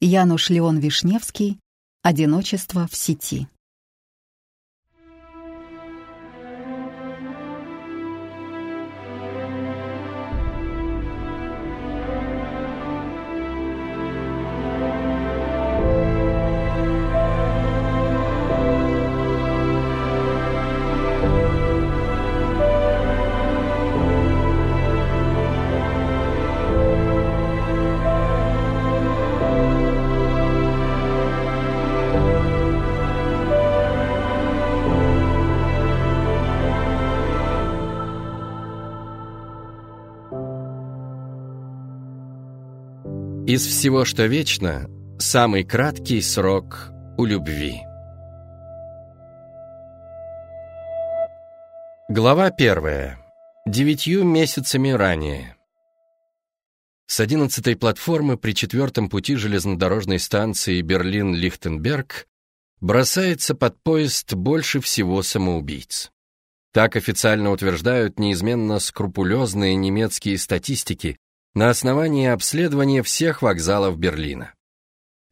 Януш Леон Вишневский «Одиночество в сети». Из всего, что вечно, самый краткий срок у любви. Глава первая. Девятью месяцами ранее. С одиннадцатой платформы при четвертом пути железнодорожной станции Берлин-Лихтенберг бросается под поезд больше всего самоубийц. Так официально утверждают неизменно скрупулезные немецкие статистики, на основании обследования всех вокзалов Берлина.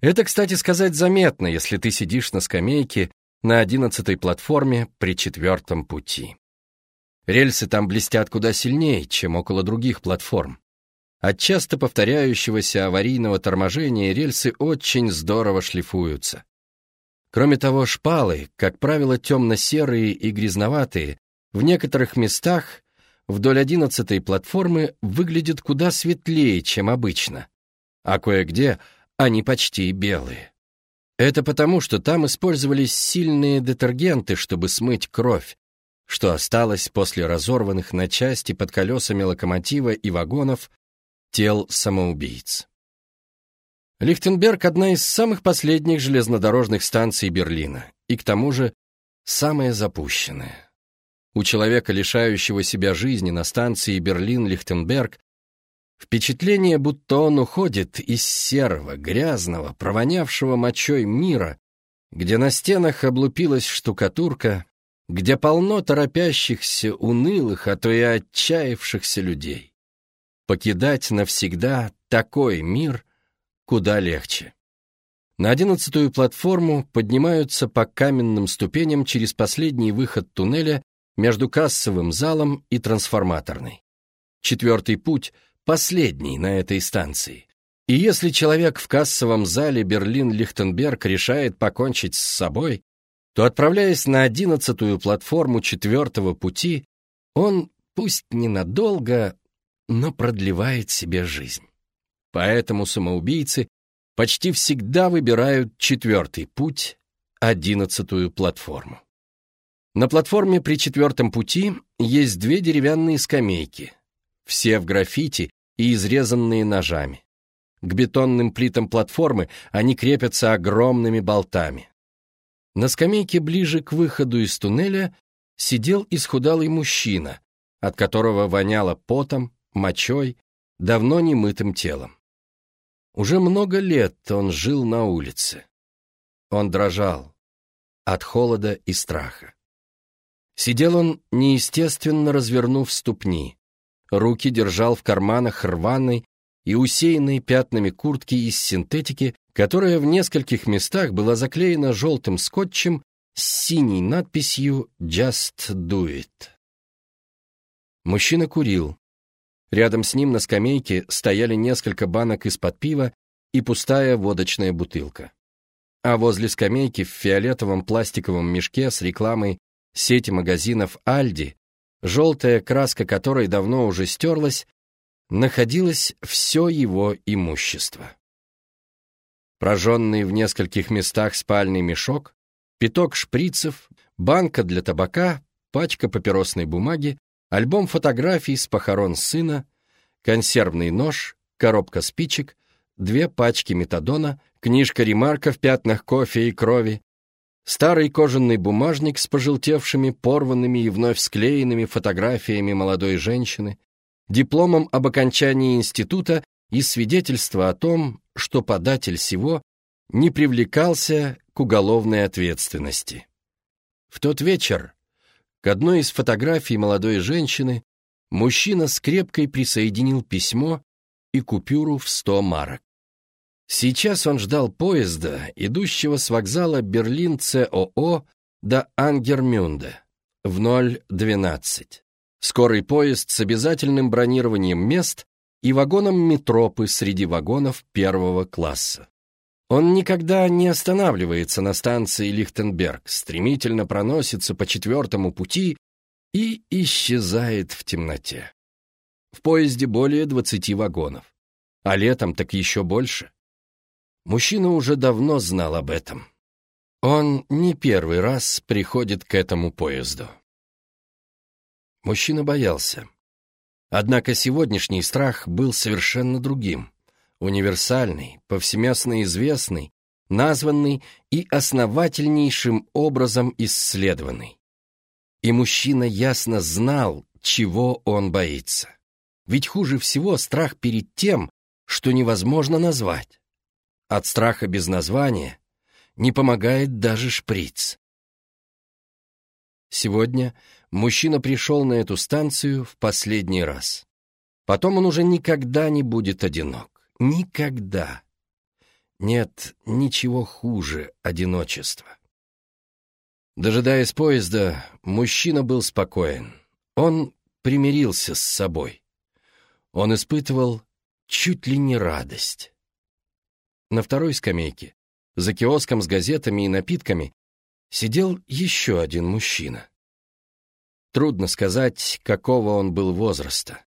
Это, кстати сказать, заметно, если ты сидишь на скамейке на одиннадцатой платформе при четвертом пути. Рельсы там блестят куда сильнее, чем около других платформ. От часто повторяющегося аварийного торможения рельсы очень здорово шлифуются. Кроме того, шпалы, как правило, темно-серые и грязноватые, в некоторых местах вдоль одиннадцатой платформы выглядят куда светлее, чем обычно, а кое-где они почти белые. Это потому, что там использовались сильные детергенты, чтобы смыть кровь, что осталось после разорванных на части под колесами локомотива и вагонов тел самоубийц. Лихтенберг — одна из самых последних железнодорожных станций Берлина, и к тому же самая запущенная. У человека, лишающего себя жизни на станции Берлин-Лихтенберг, впечатление, будто он уходит из серого, грязного, провонявшего мочой мира, где на стенах облупилась штукатурка, где полно торопящихся, унылых, а то и отчаявшихся людей. Покидать навсегда такой мир куда легче. На одиннадцатую платформу поднимаются по каменным ступеням через последний выход туннеля между кассовым залом и трансформаторной. Четвертый путь — последний на этой станции. И если человек в кассовом зале Берлин-Лихтенберг решает покончить с собой, то, отправляясь на одиннадцатую платформу четвертого пути, он, пусть ненадолго, но продлевает себе жизнь. Поэтому самоубийцы почти всегда выбирают четвертый путь, одиннадцатую платформу. На платформе при четвертом пути есть две деревянные скамейки, все в граффити и изрезанные ножами. К бетонным плитам платформы они крепятся огромными болтами. На скамейке ближе к выходу из туннеля сидел исхудалый мужчина, от которого воняло потом, мочой, давно немытым телом. Уже много лет он жил на улице. Он дрожал от холода и страха. Сидел он, неестественно развернув ступни. Руки держал в карманах рваной и усеянной пятнами куртки из синтетики, которая в нескольких местах была заклеена желтым скотчем с синей надписью «Just do it». Мужчина курил. Рядом с ним на скамейке стояли несколько банок из-под пива и пустая водочная бутылка. А возле скамейки в фиолетовом пластиковом мешке с рекламой сети магазинов «Альди», желтая краска которой давно уже стерлась, находилось все его имущество. Прожженный в нескольких местах спальный мешок, пяток шприцев, банка для табака, пачка папиросной бумаги, альбом фотографий с похорон сына, консервный нож, коробка спичек, две пачки метадона, книжка ремарка в пятнах кофе и крови, Старый кожаный бумажник с пожелтевшими, порванными и вновь склеенными фотографиями молодой женщины, дипломом об окончании института и свидетельство о том, что податель сего не привлекался к уголовной ответственности. В тот вечер к одной из фотографий молодой женщины мужчина скрепкой присоединил письмо и купюру в сто марок. Сейчас он ждал поезда, идущего с вокзала Берлин-ЦОО до Ангермюнде в 0.12. Скорый поезд с обязательным бронированием мест и вагоном метропы среди вагонов первого класса. Он никогда не останавливается на станции Лихтенберг, стремительно проносится по четвертому пути и исчезает в темноте. В поезде более 20 вагонов, а летом так еще больше. Мужчина уже давно знал об этом. Он не первый раз приходит к этому поезду. Мужчина боялся. Однако сегодняшний страх был совершенно другим. Универсальный, повсеместно известный, названный и основательнейшим образом исследованный. И мужчина ясно знал, чего он боится. Ведь хуже всего страх перед тем, что невозможно назвать. От страха без названия не помогает даже шприц. Сегодня мужчина пришел на эту станцию в последний раз. Потом он уже никогда не будет одинок. Никогда. Нет ничего хуже одиночества. Дожидаясь поезда, мужчина был спокоен. Он примирился с собой. Он испытывал чуть ли не радость. На второй скамейке, за киоском с газетами и напитками, сидел еще один мужчина. Трудно сказать, какого он был возраста.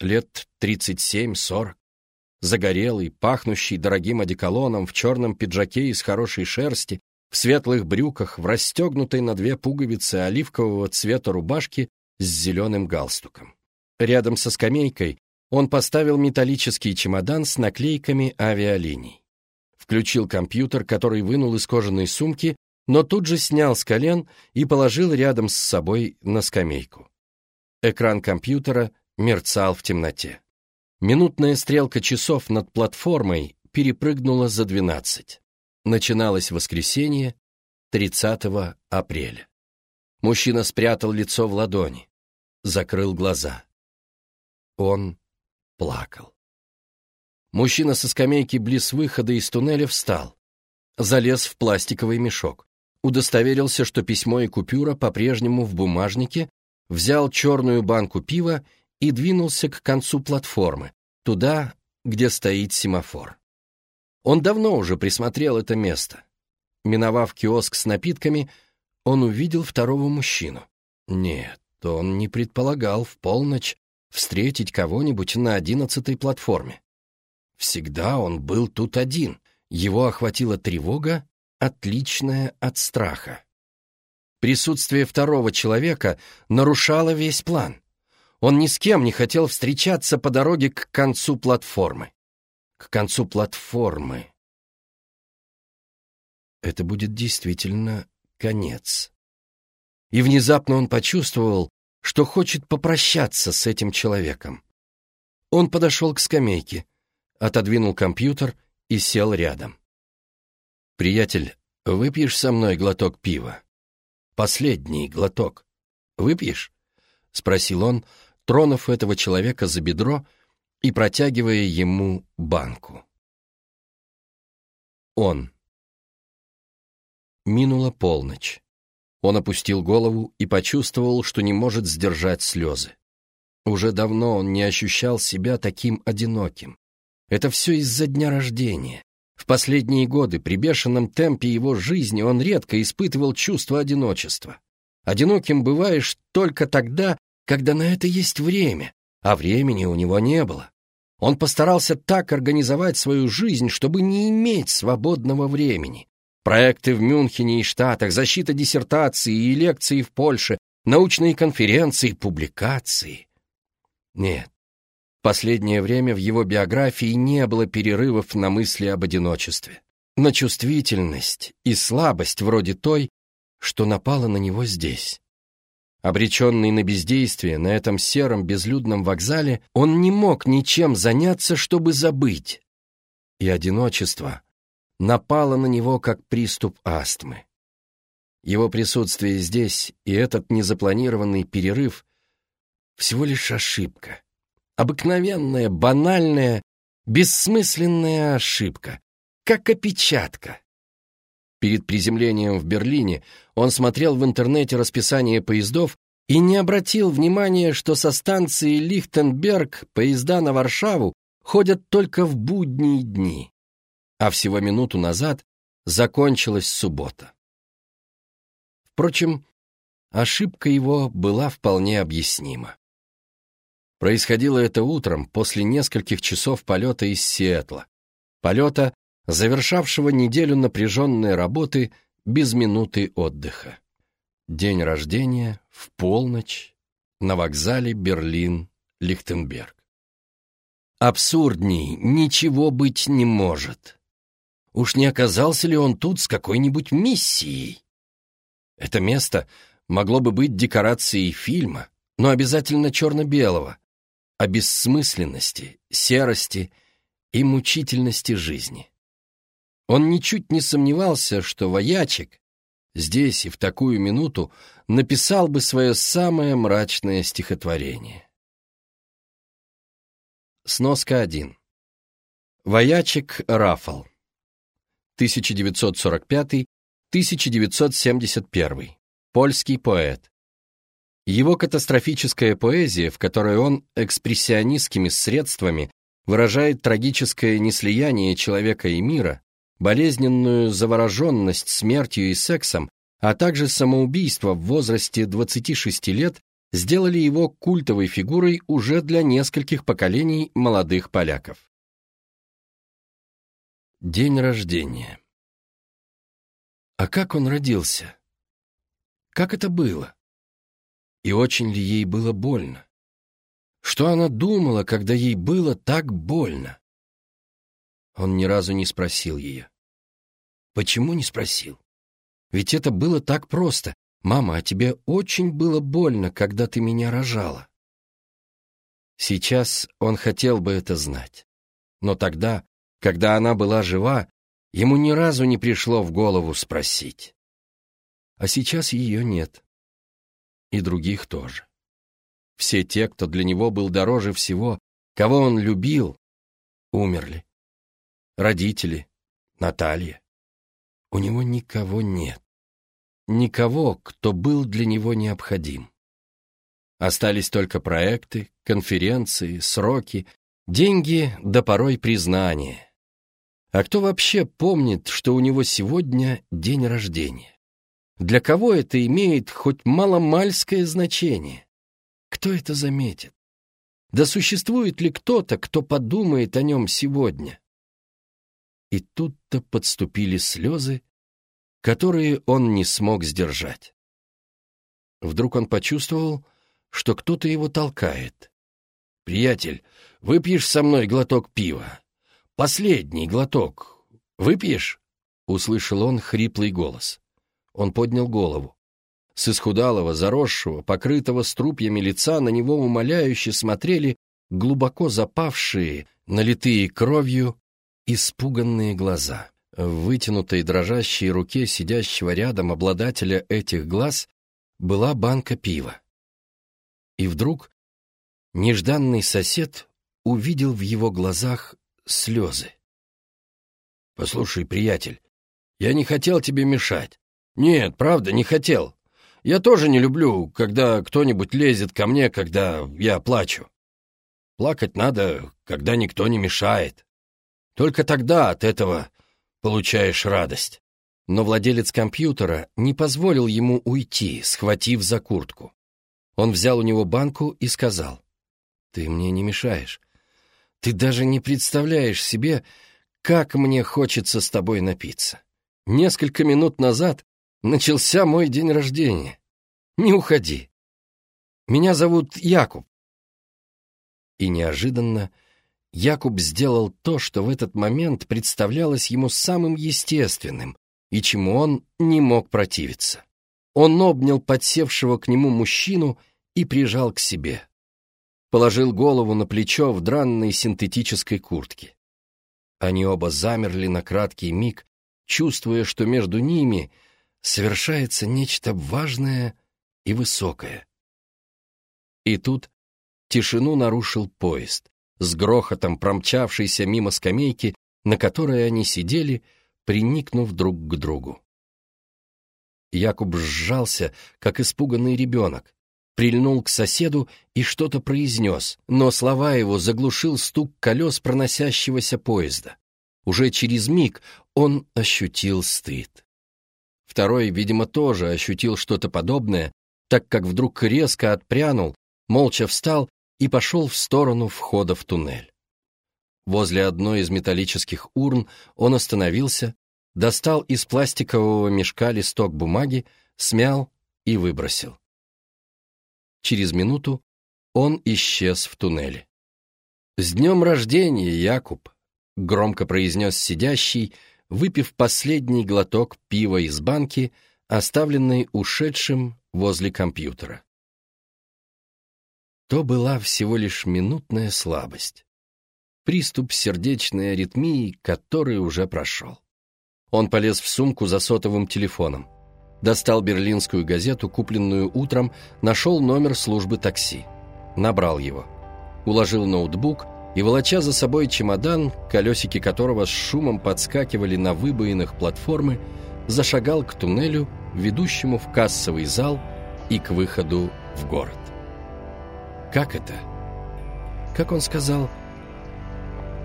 Лет 37-40 загорелый, пахнущий дорогим одеколоном, в черном пиджаке из хорошей шерсти, в светлых брюках, в расстегнутой на две пуговицы оливкового цвета рубашки с зеленым галстуком. Рядом со скамейкой он поставил металлический чемодан с наклейками авиалиний. Включил компьютер, который вынул из кожаной сумки, но тут же снял с колен и положил рядом с собой на скамейку. Экран компьютера мерцал в темноте. Минутная стрелка часов над платформой перепрыгнула за двенадцать. Начиналось воскресенье, 30 апреля. Мужчина спрятал лицо в ладони, закрыл глаза. Он плакал. Мужчина со скамейки близ выхода из туннеля встал, залез в пластиковый мешок, удостоверился, что письмо и купюра по-прежнему в бумажнике, взял черную банку пива и двинулся к концу платформы, туда, где стоит семафор. Он давно уже присмотрел это место. Миновав киоск с напитками, он увидел второго мужчину. Нет, он не предполагал в полночь встретить кого-нибудь на одиннадцатой платформе. Всегда он был тут один. Его охватила тревога, отличная от страха. Присутствие второго человека нарушало весь план. Он ни с кем не хотел встречаться по дороге к концу платформы. К концу платформы. Это будет действительно конец. И внезапно он почувствовал, что хочет попрощаться с этим человеком. Он подошел к скамейке, отодвинул компьютер и сел рядом. «Приятель, выпьешь со мной глоток пива? Последний глоток. Выпьешь?» — спросил он, тронув этого человека за бедро и протягивая ему банку. Он. Минула полночь. Он опустил голову и почувствовал, что не может сдержать слезы. Уже давно он не ощущал себя таким одиноким. Это все из-за дня рождения. В последние годы при бешеном темпе его жизни он редко испытывал чувство одиночества. Одиноким бываешь только тогда, когда на это есть время, а времени у него не было. Он постарался так организовать свою жизнь, чтобы не иметь свободного времени. Проекты в Мюнхене и Штатах, защита диссертации и лекции в Польше, научные конференции, публикации. Нет, в последнее время в его биографии не было перерывов на мысли об одиночестве, на чувствительность и слабость вроде той, что напала на него здесь. Обреченный на бездействие на этом сером безлюдном вокзале, он не мог ничем заняться, чтобы забыть. И одиночество напало на него как приступ астмы. Его присутствие здесь и этот незапланированный перерыв — всего лишь ошибка. Обыкновенная, банальная, бессмысленная ошибка, как опечатка. Перед приземлением в Берлине он смотрел в интернете расписание поездов и не обратил внимания, что со станции Лихтенберг поезда на Варшаву ходят только в будние дни, а всего минуту назад закончилась суббота. Впрочем, ошибка его была вполне объяснима. Происходило это утром после нескольких часов полета из Сиэтла, полета, завершавшего неделю напряженной работы без минуты отдыха. День рождения в полночь на вокзале Берлин-Лихтенберг. Абсурдней ничего быть не может. Уж не оказался ли он тут с какой-нибудь миссией? Это место могло бы быть декорацией фильма, но обязательно черно-белого, о бессмысленности, серости и мучительности жизни. Он ничуть не сомневался, что воячек здесь и в такую минуту написал бы свое самое мрачное стихотворение. Сноска 1. Воячек Рафал. 1945-1971. Польский поэт. Его катастрофическая поэзия, в которой он экспрессионистскими средствами выражает трагическое неслияние человека и мира, болезненную завороженность смертью и сексом, а также самоубийство в возрасте 26 лет, сделали его культовой фигурой уже для нескольких поколений молодых поляков. День рождения. А как он родился? Как это было? И очень ли ей было больно? Что она думала, когда ей было так больно? Он ни разу не спросил ее. Почему не спросил? Ведь это было так просто. «Мама, а тебе очень было больно, когда ты меня рожала?» Сейчас он хотел бы это знать. Но тогда, когда она была жива, ему ни разу не пришло в голову спросить. А сейчас ее нет. И других тоже. Все те, кто для него был дороже всего, кого он любил, умерли. Родители, Наталья. У него никого нет. Никого, кто был для него необходим. Остались только проекты, конференции, сроки, деньги да порой признание. А кто вообще помнит, что у него сегодня день рождения? Для кого это имеет хоть маломальское значение? Кто это заметит? Да существует ли кто-то, кто подумает о нем сегодня? И тут-то подступили слезы, которые он не смог сдержать. Вдруг он почувствовал, что кто-то его толкает. «Приятель, выпьешь со мной глоток пива?» «Последний глоток. Выпьешь?» — услышал он хриплый голос. Он поднял голову. С исхудалого, заросшего, покрытого струпьями лица на него умоляюще смотрели глубоко запавшие, налитые кровью, испуганные глаза. В вытянутой дрожащей руке сидящего рядом обладателя этих глаз была банка пива. И вдруг нежданный сосед увидел в его глазах слезы. «Послушай, приятель, я не хотел тебе мешать. Нет, правда, не хотел. Я тоже не люблю, когда кто-нибудь лезет ко мне, когда я плачу. Плакать надо, когда никто не мешает. Только тогда от этого получаешь радость». Но владелец компьютера не позволил ему уйти, схватив за куртку. Он взял у него банку и сказал, «Ты мне не мешаешь. Ты даже не представляешь себе, как мне хочется с тобой напиться. Несколько минут назад начался мой день рождения. Не уходи. Меня зовут Якуб. И неожиданно Якуб сделал то, что в этот момент представлялось ему самым естественным и чему он не мог противиться. Он обнял подсевшего к нему мужчину и прижал к себе положил голову на плечо в дранной синтетической куртке. Они оба замерли на краткий миг, чувствуя, что между ними совершается нечто важное и высокое. И тут тишину нарушил поезд, с грохотом промчавшийся мимо скамейки на которой они сидели, приникнув друг к другу. Якуб сжался, как испуганный ребенок, прильнул к соседу и что-то произнес, но слова его заглушил стук колес проносящегося поезда. Уже через миг он ощутил стыд. Второй, видимо, тоже ощутил что-то подобное, так как вдруг резко отпрянул, молча встал и пошел в сторону входа в туннель. Возле одной из металлических урн он остановился, достал из пластикового мешка листок бумаги, смял и выбросил. Через минуту он исчез в туннеле. «С днем рождения, Якуб!» — громко произнес сидящий, выпив последний глоток пива из банки, оставленной ушедшим возле компьютера. То была всего лишь минутная слабость. Приступ сердечной аритмии, который уже прошел. Он полез в сумку за сотовым телефоном. Достал берлинскую газету, купленную утром, нашел номер службы такси. Набрал его. Уложил ноутбук и, волоча за собой чемодан, колесики которого с шумом подскакивали на выбоинах платформы, зашагал к туннелю, ведущему в кассовый зал и к выходу в город. Как это? Как он сказал,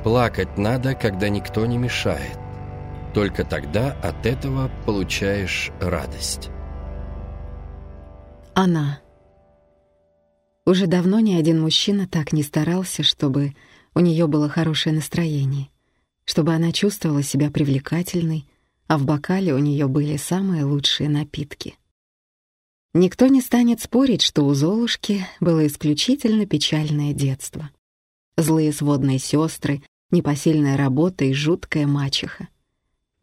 «Плакать надо, когда никто не мешает». Только тогда от этого получаешь радость. Она. Уже давно ни один мужчина так не старался, чтобы у нее было хорошее настроение, чтобы она чувствовала себя привлекательной, а в бокале у нее были самые лучшие напитки. Никто не станет спорить, что у Золушки было исключительно печальное детство. Злые сводные сестры, непосильная работа и жуткая мачеха.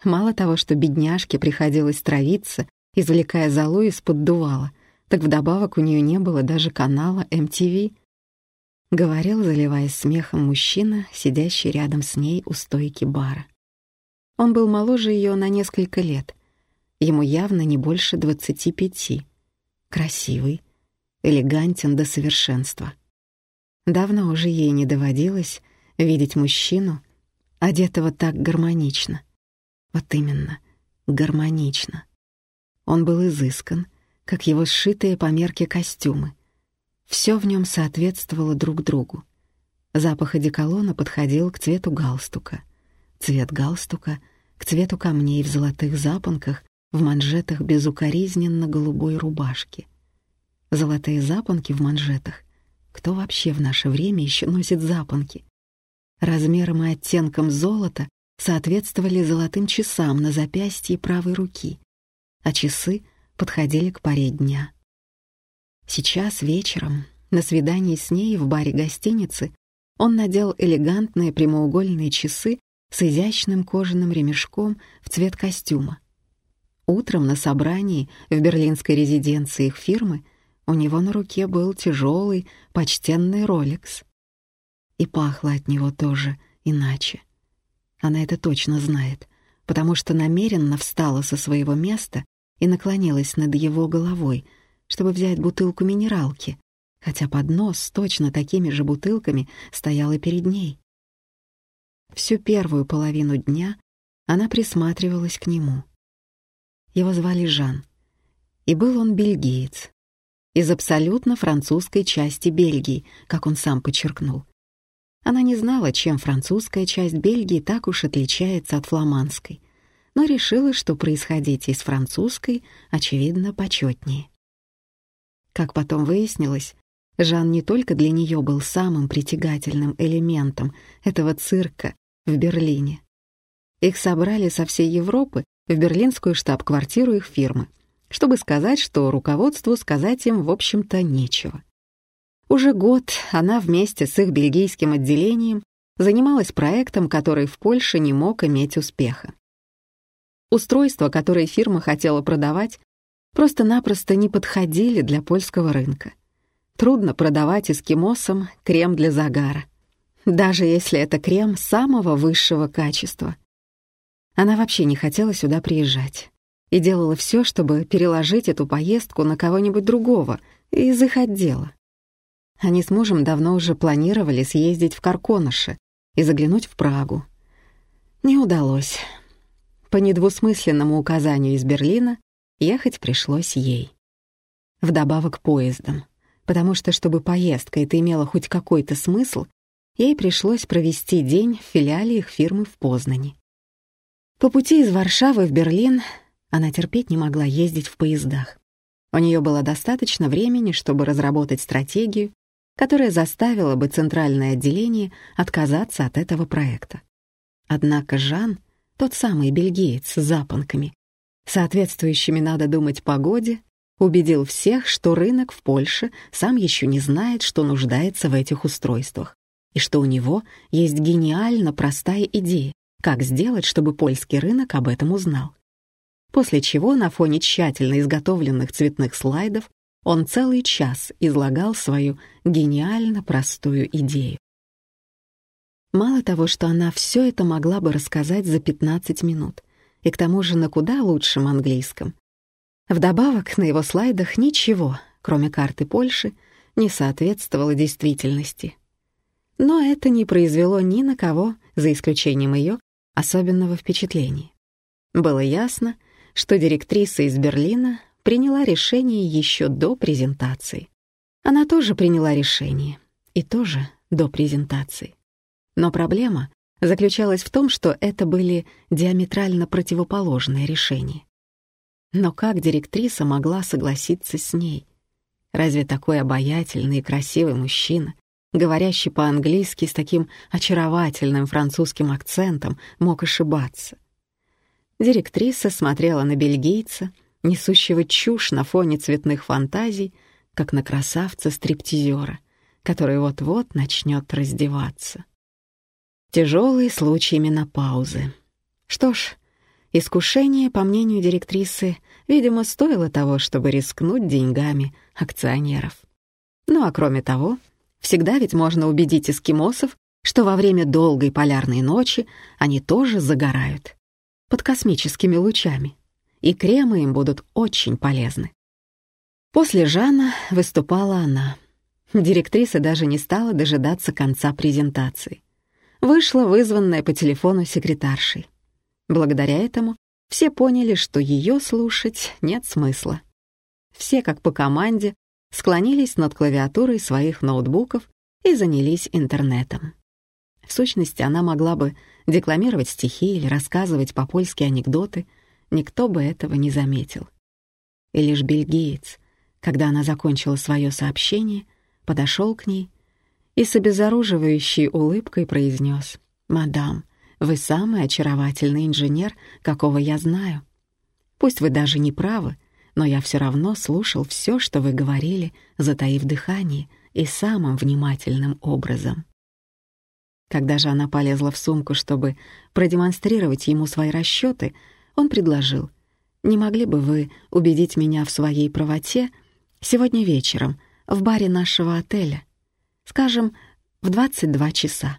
Мало того, что бедняжке приходилось травиться, извлекая золу из-под дувала, так вдобавок у нее не было даже канала MTV. Говорил, заливаясь смехом мужчина, сидящий рядом с ней у стойки бара. Он был моложе ее на несколько лет. Ему явно не больше двадцати пяти. Красивый, элегантен до совершенства. Давно уже ей не доводилось видеть мужчину, одетого так гармонично. Вот именно, гармонично. Он был изыскан, как его сшитые по мерке костюмы. Все в нем соответствовало друг другу. Запах одеколона подходил к цвету галстука. Цвет галстука — к цвету камней в золотых запонках в манжетах безукоризненно голубой рубашки. Золотые запонки в манжетах. Кто вообще в наше время еще носит запонки? Размером и оттенком золота соответствовали золотым часам на запястье правой руки, а часы подходили к паре дня. Сейчас вечером, на свидании с ней в баре гостиницы, он надел элегантные прямоугольные часы с изящным кожаным ремешком в цвет костюма. Утром на собрании в берлинской резиденции их фирмы у него на руке был тяжелый, почтенный Ролекс. И пахло от него тоже иначе. Она это точно знает, потому что намеренно встала со своего места и наклонилась над его головой, чтобы взять бутылку минералки, хотя поднос с точно такими же бутылками стоял и перед ней. Всю первую половину дня она присматривалась к нему. Его звали Жан, и был он бельгиец, из абсолютно французской части Бельгии, как он сам подчеркнул. Она не знала, чем французская часть Бельгии так уж отличается от фламандской, но решила, что происходить из французской, очевидно, почетнее. Как потом выяснилось, Жан не только для нее был самым притягательным элементом этого цирка в Берлине. Их собрали со всей Европы в берлинскую штаб-квартиру их фирмы, чтобы сказать, что руководству сказать им, в общем-то, нечего. Уже год она вместе с их бельгийским отделением занималась проектом, который в Польше не мог иметь успеха. Устройства, которые фирма хотела продавать, просто-напросто не подходили для польского рынка. Трудно продавать эскимосам крем для загара, даже если это крем самого высшего качества. Она вообще не хотела сюда приезжать и делала все, чтобы переложить эту поездку на кого-нибудь другого из их отдела. Они с мужем давно уже планировали съездить в Карконаше и заглянуть в Прагу. Не удалось. По недвусмысленному указанию из Берлина ехать пришлось ей. Вдобавок поездом, потому что, чтобы поездка это имела хоть какой-то смысл, ей пришлось провести день в филиале их фирмы в Познани. По пути из Варшавы в Берлин она терпеть не могла ездить в поездах. У нее было достаточно времени, чтобы разработать стратегию, которая заставила бы центральное отделение отказаться от этого проекта. Однако Жан, тот самый бельгиец с запонками, соответствующими, надо думать, погоде, убедил всех, что рынок в Польше сам еще не знает, что нуждается в этих устройствах, и что у него есть гениально простая идея, как сделать, чтобы польский рынок об этом узнал. После чего на фоне тщательно изготовленных цветных слайдов он целый час излагал свою гениально простую идею. Мало того, что она все это могла бы рассказать за 15 минут, и к тому же на куда лучшем английском. Вдобавок на его слайдах ничего, кроме карты Польши, не соответствовало действительности. Но это не произвело ни на кого, за исключением ее, особенного впечатления. Было ясно, что директриса из Берлина приняла решение еще до презентации. Она тоже приняла решение, и тоже до презентации. Но проблема заключалась в том, что это были диаметрально противоположные решения. Но как директриса могла согласиться с ней? Разве такой обаятельный и красивый мужчина, говорящий по-английски с таким очаровательным французским акцентом, мог ошибаться? Директриса смотрела на бельгийца, несущего чушь на фоне цветных фантазий, как на красавца-стриптизера, который вот-вот начнет раздеваться. Тяжелый случай менопаузы. Что ж, искушение, по мнению директрисы, видимо, стоило того, чтобы рискнуть деньгами акционеров. Ну а кроме того, всегда ведь можно убедить эскимосов, что во время долгой полярной ночи они тоже загорают под космическими лучами, и кремы им будут очень полезны. После Жана выступала она. Директриса даже не стала дожидаться конца презентации. Вышла вызванная по телефону секретаршей. Благодаря этому все поняли, что ее слушать нет смысла. Все, как по команде, склонились над клавиатурой своих ноутбуков и занялись интернетом. В сущности, она могла бы декламировать стихи или рассказывать по-польски анекдоты, никто бы этого не заметил. И лишь бельгиец, когда она закончила свое сообщение, подошел к ней и с обезоруживающей улыбкой произнес «Мадам, вы самый очаровательный инженер, какого я знаю. Пусть вы даже не правы, но я все равно слушал все, что вы говорили, затаив дыхание и самым внимательным образом». Когда же она полезла в сумку, чтобы продемонстрировать ему свои расчеты, он предложил, «Не могли бы вы убедить меня в своей правоте сегодня вечером в баре нашего отеля? Скажем, в 22 часа».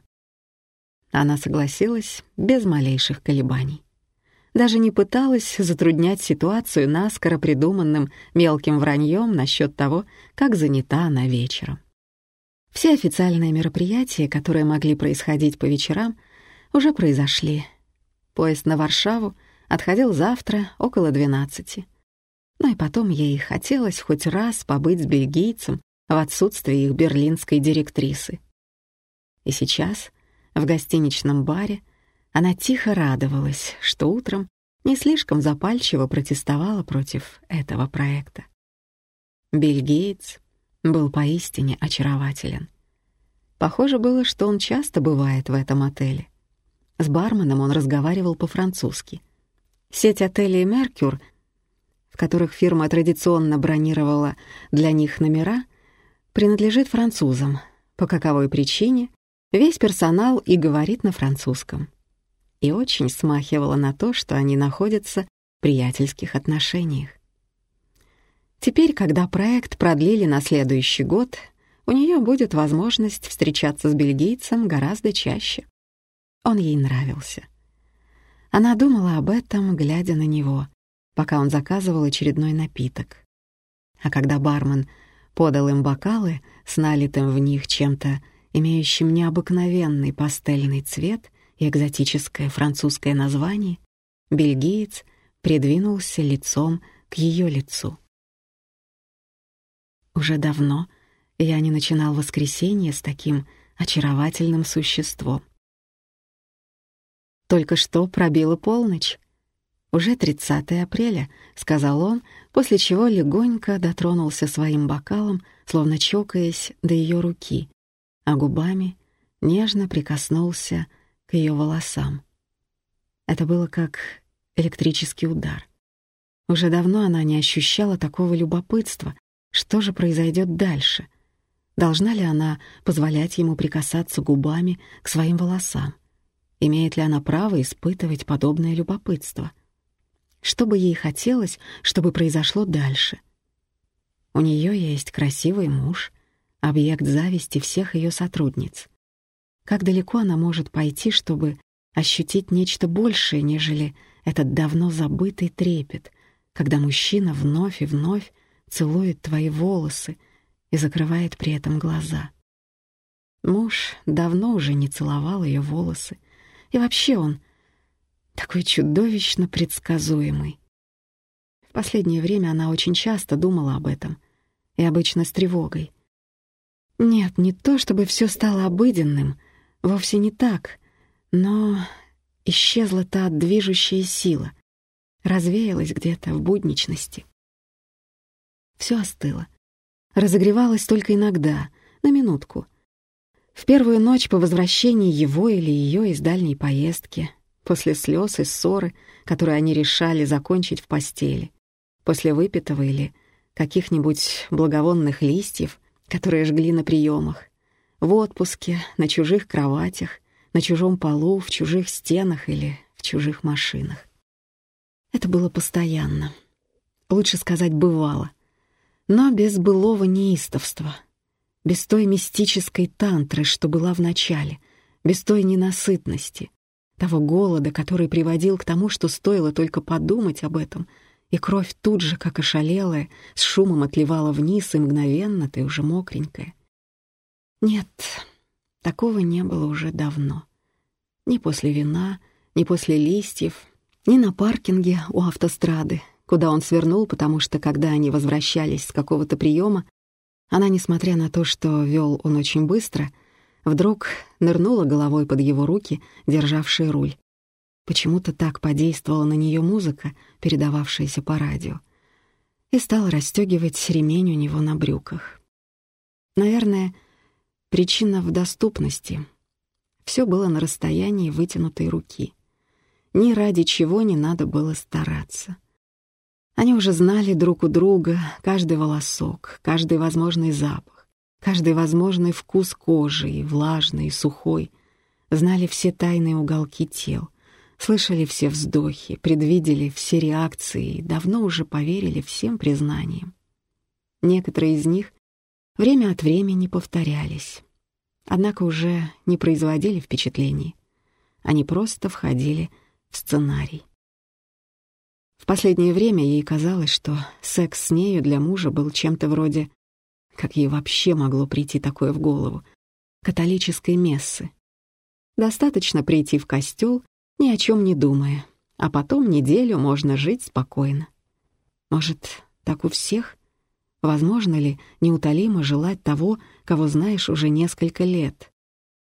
Она согласилась без малейших колебаний. Даже не пыталась затруднять ситуацию наскоро придуманным мелким враньем насчет того, как занята она вечером. Все официальные мероприятия, которые могли происходить по вечерам, уже произошли. Поезд на Варшаву отходил завтра около двенадцати. Ну и потом ей хотелось хоть раз побыть с бельгийцем в отсутствие их берлинской директрисы. И сейчас, в гостиничном баре, она тихо радовалась, что утром не слишком запальчиво протестовала против этого проекта. Бельгиец был поистине очарователен. Похоже было, что он часто бывает в этом отеле. С барменом он разговаривал по-французски. Сеть отелей «Меркюр», в которых фирма традиционно бронировала для них номера, принадлежит французам, по каковой причине весь персонал и говорит на французском. И очень смахивало на то, что они находятся в приятельских отношениях. Теперь, когда проект продлили на следующий год, у нее будет возможность встречаться с бельгийцем гораздо чаще. Он ей нравился. Она думала об этом, глядя на него, пока он заказывал очередной напиток. А когда бармен подал им бокалы с налитым в них чем-то, имеющим необыкновенный пастельный цвет и экзотическое французское название, бельгиец придвинулся лицом к ее лицу. Уже давно я не начинал воскресенье с таким очаровательным существом. Только что пробила полночь. «Уже 30 апреля», — сказал он, после чего легонько дотронулся своим бокалом, словно чокаясь до ее руки, а губами нежно прикоснулся к ее волосам. Это было как электрический удар. Уже давно она не ощущала такого любопытства, что же произойдет дальше. Должна ли она позволять ему прикасаться губами к своим волосам? Имеет ли она право испытывать подобное любопытство? Что бы ей хотелось, чтобы произошло дальше? У нее есть красивый муж, объект зависти всех ее сотрудниц. Как далеко она может пойти, чтобы ощутить нечто большее, нежели этот давно забытый трепет, когда мужчина вновь и вновь целует твои волосы и закрывает при этом глаза. Муж давно уже не целовал ее волосы, и вообще он такой чудовищно предсказуемый. В последнее время она очень часто думала об этом, и обычно с тревогой. Нет, не то чтобы все стало обыденным, вовсе не так, но исчезла та движущая сила, развеялась где-то в будничности. Все остыло. Разогревалось только иногда, на минутку. В первую ночь по возвращении его или ее из дальней поездки, после слез и ссоры, которые они решали закончить в постели, после выпитого или каких-нибудь благовонных листьев, которые жгли на приемах, в отпуске, на чужих кроватях, на чужом полу, в чужих стенах или в чужих машинах. Это было постоянно. Лучше сказать, бывало но без былого неистовства, без той мистической тантры, что была в начале, без той ненасытности, того голода, который приводил к тому, что стоило только подумать об этом, и кровь тут же, как ошалелая, с шумом отливала вниз, и мгновенно ты уже мокренькая. Нет, такого не было уже давно. Ни после вина, ни после листьев, ни на паркинге у автострады, куда он свернул, потому что, когда они возвращались с какого-то приема, она, несмотря на то, что вел он очень быстро, вдруг нырнула головой под его руки, державшие руль. Почему-то так подействовала на нее музыка, передававшаяся по радио, и стала расстегивать ремень у него на брюках. Наверное, причина в доступности. Все было на расстоянии вытянутой руки. Ни ради чего не надо было стараться. Они уже знали друг у друга каждый волосок, каждый возможный запах, каждый возможный вкус кожи, и влажный, и сухой, знали все тайные уголки тел, слышали все вздохи, предвидели все реакции и давно уже поверили всем признаниям. Некоторые из них время от времени повторялись, однако уже не производили впечатлений. Они просто входили в сценарий. В последнее время ей казалось, что секс с нею для мужа был чем-то вроде, как ей вообще могло прийти такое в голову, католической мессы. Достаточно прийти в костел, ни о чем не думая, а потом неделю можно жить спокойно. Может, так у всех? Возможно ли неутолимо желать того, кого знаешь уже несколько лет?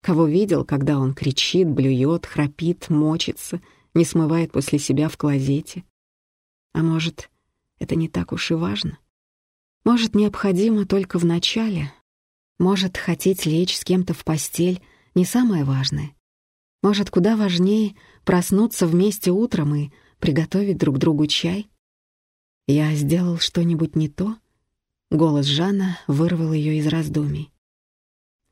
Кого видел, когда он кричит, блюет, храпит, мочится, не смывает после себя в клозете? А может, это не так уж и важно? Может, необходимо только в начале? Может, хотеть лечь с кем-то в постель — не самое важное? Может, куда важнее проснуться вместе утром и приготовить друг другу чай? Я сделал что-нибудь не то? Голос Жана вырвал ее из раздумий.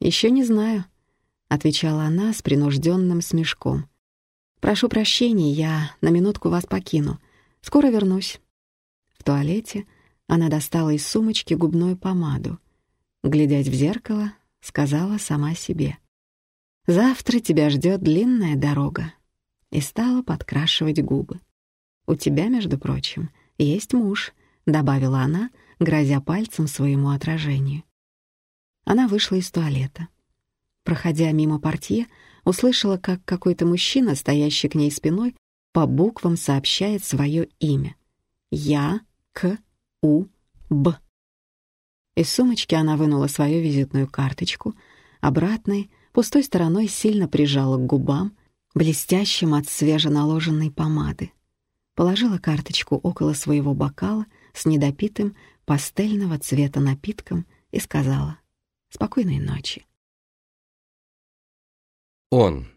Еще не знаю», — отвечала она с принужденным смешком. «Прошу прощения, я на минутку вас покину. Скоро вернусь». В туалете она достала из сумочки губную помаду. Глядясь в зеркало, сказала сама себе. «Завтра тебя ждет длинная дорога». И стала подкрашивать губы. «У тебя, между прочим, есть муж», — добавила она, грозя пальцем своему отражению. Она вышла из туалета. Проходя мимо портье, услышала, как какой-то мужчина, стоящий к ней спиной, по буквам сообщает свое имя. Я, К, У, Б. Из сумочки она вынула свою визитную карточку, обратной, пустой стороной сильно прижала к губам, блестящим от свеженаложенной помады. Положила карточку около своего бокала с недопитым пастельного цвета напитком и сказала «Спокойной ночи». Он.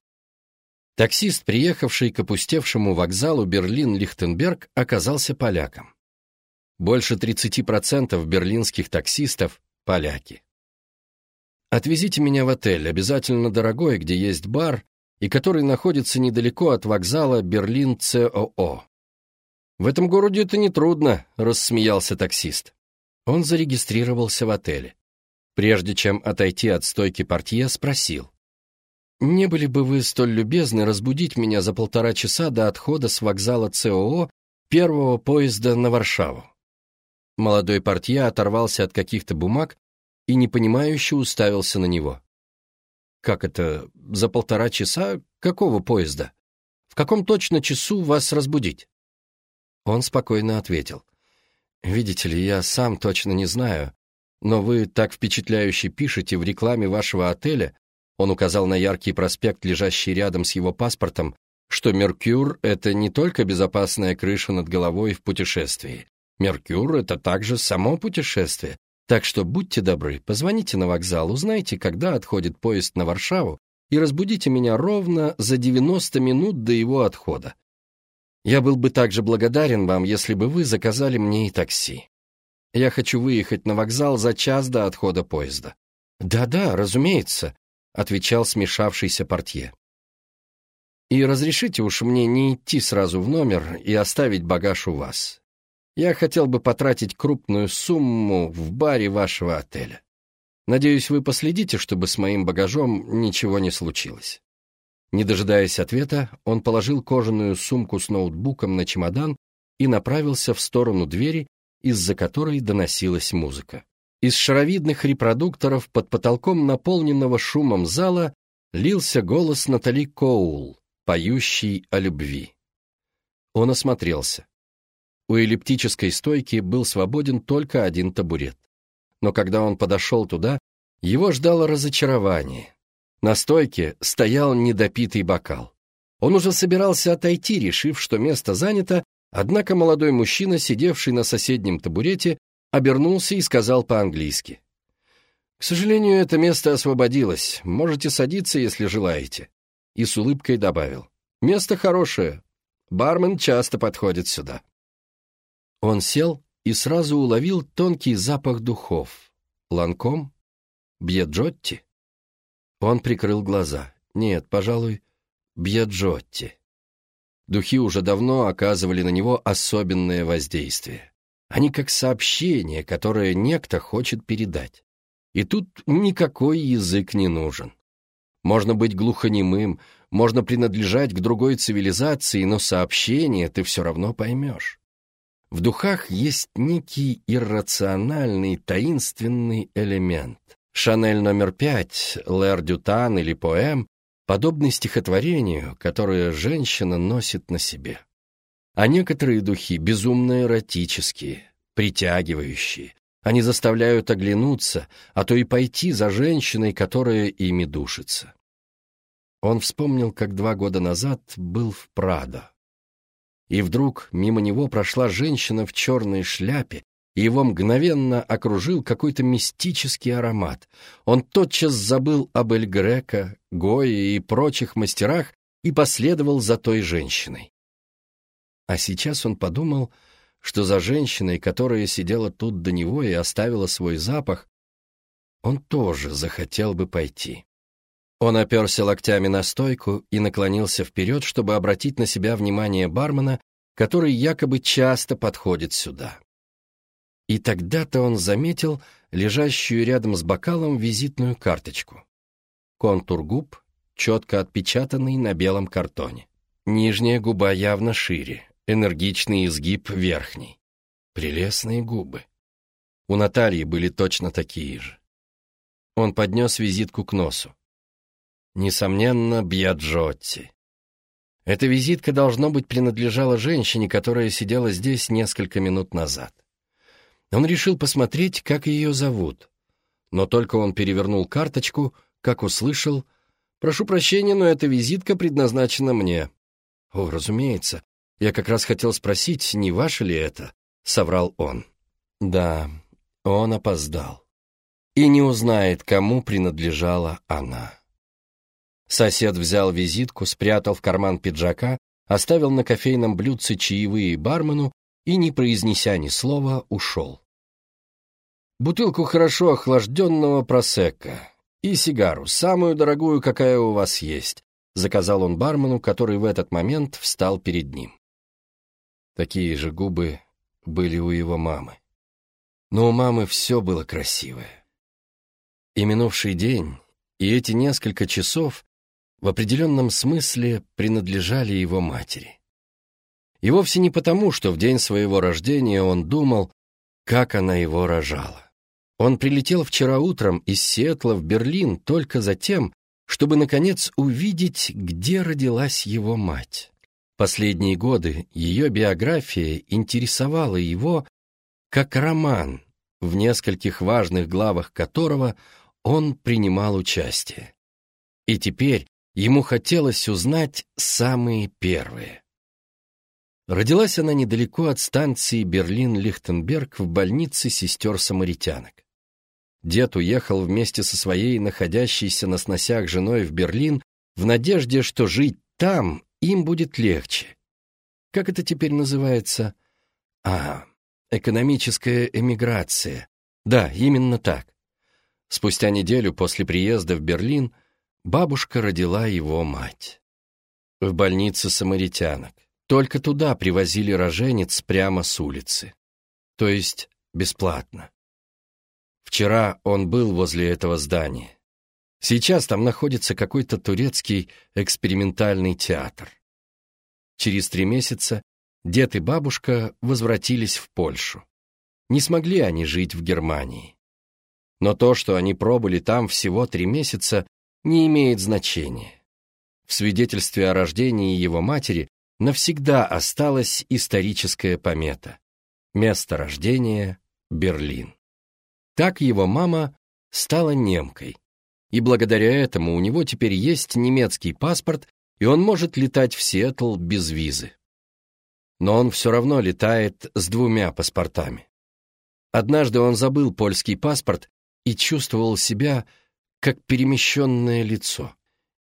Таксист, приехавший к опустевшему вокзалу Берлин-Лихтенберг, оказался поляком. Больше 30% берлинских таксистов — поляки. Отвезите меня в отель, обязательно дорогой, где есть бар, и который находится недалеко от вокзала Берлин-ЦОО. В этом городе это нетрудно, рассмеялся таксист. Он зарегистрировался в отеле. Прежде чем отойти от стойки портье, спросил. «Не были бы вы столь любезны разбудить меня за полтора часа до отхода с вокзала ЦОО первого поезда на Варшаву?» Молодой портье оторвался от каких-то бумаг и непонимающе уставился на него. «Как это? За полтора часа? Какого поезда? В каком точно часу вас разбудить?» Он спокойно ответил. «Видите ли, я сам точно не знаю, но вы так впечатляюще пишете в рекламе вашего отеля, он указал на яркий проспект, лежащий рядом с его паспортом, что «Меркюр» — это не только безопасная крыша над головой в путешествии, Меркюр — это также само путешествие. Так что будьте добры, позвоните на вокзал, узнайте, когда отходит поезд на Варшаву, и разбудите меня ровно за 90 минут до его отхода. Я был бы также благодарен вам, если бы вы заказали мне и такси. Я хочу выехать на вокзал за час до отхода поезда. Да-да, разумеется, отвечал смешавшийся портье. И разрешите уж мне не идти сразу в номер и оставить багаж у вас. Я хотел бы потратить крупную сумму в баре вашего отеля. Надеюсь, вы последите, чтобы с моим багажом ничего не случилось». Не дожидаясь ответа, он положил кожаную сумку с ноутбуком на чемодан и направился в сторону двери, из-за которой доносилась музыка. Из шаровидных репродукторов под потолком наполненного шумом зала лился голос Натали Коул, поющий о любви. Он осмотрелся. У эллиптической стойки был свободен только один табурет. Но когда он подошел туда, его ждало разочарование. На стойке стоял недопитый бокал. Он уже собирался отойти, решив, что место занято, однако молодой мужчина, сидевший на соседнем табурете, обернулся и сказал по-английски. «К сожалению, это место освободилось. Можете садиться, если желаете». И с улыбкой добавил. «Место хорошее. Бармен часто подходит сюда». Он сел и сразу уловил тонкий запах духов. Ланком? Бьеджотти? Он прикрыл глаза. Нет, пожалуй, Бьеджотти. Духи уже давно оказывали на него особенное воздействие. Они как сообщение, которое некто хочет передать. И тут никакой язык не нужен. Можно быть глухонемым, можно принадлежать к другой цивилизации, но сообщение ты все равно поймешь. В духах есть некий иррациональный, таинственный элемент. Шанель номер пять, Лэр Дютан или поэм подобны стихотворению, которое женщина носит на себе. А некоторые духи безумно эротические, притягивающие. Они заставляют оглянуться, а то и пойти за женщиной, которая ими душится. Он вспомнил, как два года назад был в Прадо. И вдруг мимо него прошла женщина в черной шляпе, и его мгновенно окружил какой-то мистический аромат. Он тотчас забыл об Эль Греко, Гое и прочих мастерах и последовал за той женщиной. А сейчас он подумал, что за женщиной, которая сидела тут до него и оставила свой запах, он тоже захотел бы пойти. Он оперся локтями на стойку и наклонился вперед, чтобы обратить на себя внимание бармена, который якобы часто подходит сюда. И тогда-то он заметил лежащую рядом с бокалом визитную карточку. Контур губ, четко отпечатанный на белом картоне. Нижняя губа явно шире, энергичный изгиб верхней. Прелестные губы. У Натальи были точно такие же. Он поднес визитку к носу. Несомненно, Бьяджотти. Эта визитка, должно быть, принадлежала женщине, которая сидела здесь несколько минут назад. Он решил посмотреть, как ее зовут. Но только он перевернул карточку, как услышал «Прошу прощения, но эта визитка предназначена мне». «О, разумеется. Я как раз хотел спросить, не ваше ли это?» — соврал он. Да, он опоздал. И не узнает, кому принадлежала она. Сосед взял визитку, спрятал в карман пиджака, оставил на кофейном блюдце чаевые бармену и, не произнеся ни слова, ушел. Бутылку хорошо охлажденного просекко и сигару, самую дорогую, какая у вас есть, заказал он бармену, который в этот момент встал перед ним. Такие же губы были у его мамы. Но у мамы все было красивое. И минувший день, и эти несколько часов в определенном смысле принадлежали его матери. И вовсе не потому, что в день своего рождения он думал, как она его рожала. Он прилетел вчера утром из Сиэтла в Берлин только за тем, чтобы, наконец, увидеть, где родилась его мать. Последние годы ее биография интересовала его как роман, в нескольких важных главах которого он принимал участие. И теперь ему хотелось узнать самые первые. Родилась она недалеко от станции Берлин-Лихтенберг в больнице сестер-самаритянок. Дед уехал вместе со своей находящейся на сносях женой в Берлин в надежде, что жить там им будет легче. Как это теперь называется? А, экономическая эмиграция. Да, именно так. Спустя неделю после приезда в Берлин бабушка родила его мать. В больнице самаритянок. Только туда привозили роженец прямо с улицы. То есть бесплатно. Вчера он был возле этого здания. Сейчас там находится какой-то турецкий экспериментальный театр. Через три месяца дед и бабушка возвратились в Польшу. Не смогли они жить в Германии. Но то, что они пробыли там всего три месяца, не имеет значения. В свидетельстве о рождении его матери навсегда осталась историческая помета. Место рождения — Берлин. Так его мама стала немкой. И благодаря этому у него теперь есть немецкий паспорт, и он может летать в Сиэтл без визы. Но он все равно летает с двумя паспортами. Однажды он забыл польский паспорт и чувствовал себя как перемещенное лицо.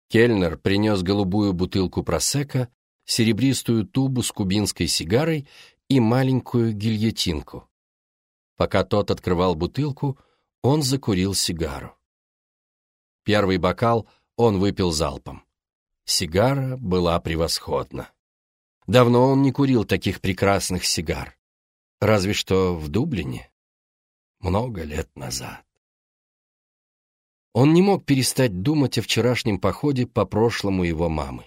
Кельнер принес голубую бутылку просека, серебристую тубу с кубинской сигарой и маленькую гильотинку. Пока тот открывал бутылку, он закурил сигару. Первый бокал он выпил залпом. Сигара была превосходна. Давно он не курил таких прекрасных сигар. Разве что в Дублине. Много лет назад. Он не мог перестать думать о вчерашнем походе по прошлому его мамы.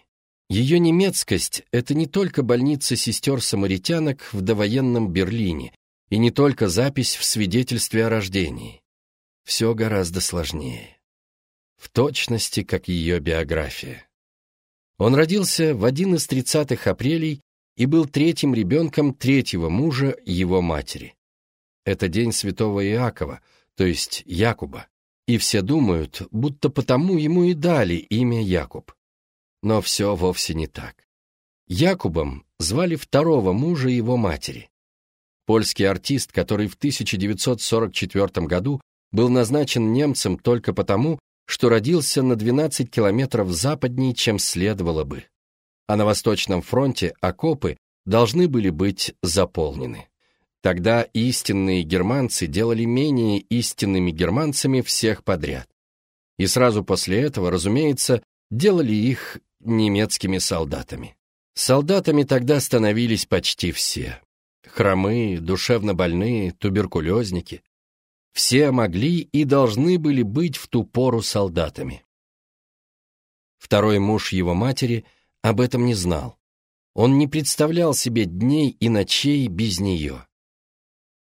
Ее немецкость — это не только больница сестер-самаритянок в довоенном Берлине, и не только запись в свидетельстве о рождении. Все гораздо сложнее. В точности, как ее биография. Он родился в один из тридцатых апрелей и был третьим ребенком третьего мужа его матери. Это день святого Иакова, то есть Якуба, и все думают, будто потому ему и дали имя Якуб. Но все вовсе не так. Якубом звали второго мужа его матери, Польский артист, который в 1944 году был назначен немцем только потому, что родился на 12 километров западнее, чем следовало бы. А на Восточном фронте окопы должны были быть заполнены. Тогда истинные германцы делали менее истинными германцами всех подряд. И сразу после этого, разумеется, делали их немецкими солдатами. Солдатами тогда становились почти все хромые, душевно больные, туберкулезники. Все могли и должны были быть в ту пору солдатами. Второй муж его матери об этом не знал. Он не представлял себе дней и ночей без нее.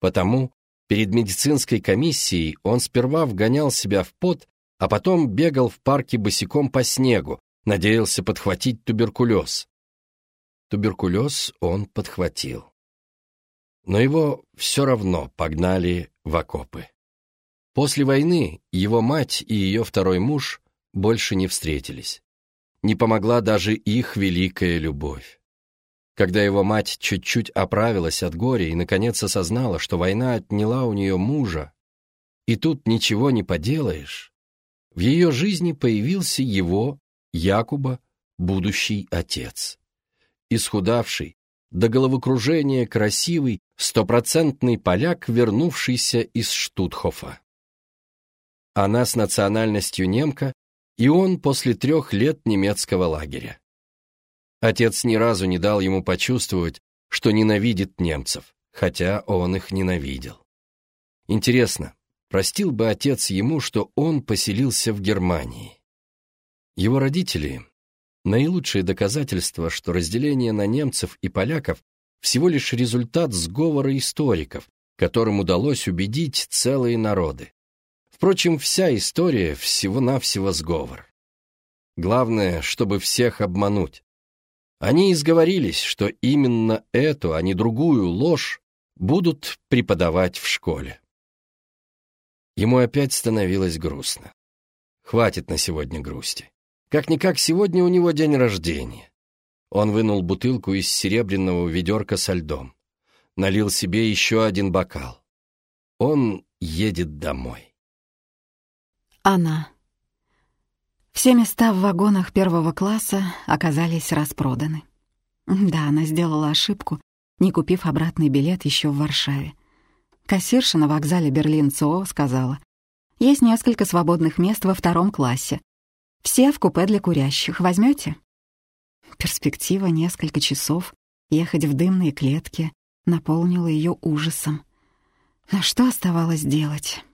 Потому перед медицинской комиссией он сперва вгонял себя в пот а потом бегал в парке босиком по снегу, надеялся подхватить туберкулез. Туберкулез он подхватил. Но его все равно погнали в окопы. После войны его мать и ее второй муж больше не встретились. Не помогла даже их великая любовь. Когда его мать чуть-чуть оправилась от горя и наконец осознала, что война отняла у нее мужа, и тут ничего не поделаешь, в ее жизни появился его, Якуба, будущий отец. Исхудавший, до головокружения красивый, стопроцентный поляк, вернувшийся из Штутхофа. Она с национальностью немка, и он после трех лет немецкого лагеря. Отец ни разу не дал ему почувствовать, что ненавидит немцев, хотя он их ненавидел. Интересно, простил бы отец ему, что он поселился в Германии? Его родители — наилучшее доказательство, что разделение на немцев и поляков всего лишь результат сговора историков, которым удалось убедить целые народы. Впрочем, вся история всего-навсего сговор. Главное, чтобы всех обмануть. Они изговорились, что именно эту, а не другую ложь будут преподавать в школе. Ему опять становилось грустно. Хватит на сегодня грусти. Как-никак сегодня у него день рождения. Он вынул бутылку из серебряного ведерка со льдом. Налил себе еще один бокал. Он едет домой. Она. Все места в вагонах первого класса оказались распроданы. Да, она сделала ошибку, не купив обратный билет еще в Варшаве. Кассирша на вокзале Берлин-ЦО сказала, «Есть несколько свободных мест во втором классе. Все в купе для курящих. Возьмете? Перспектива несколько часов ехать в дымные клетки наполнила ее ужасом. Но что оставалось делать?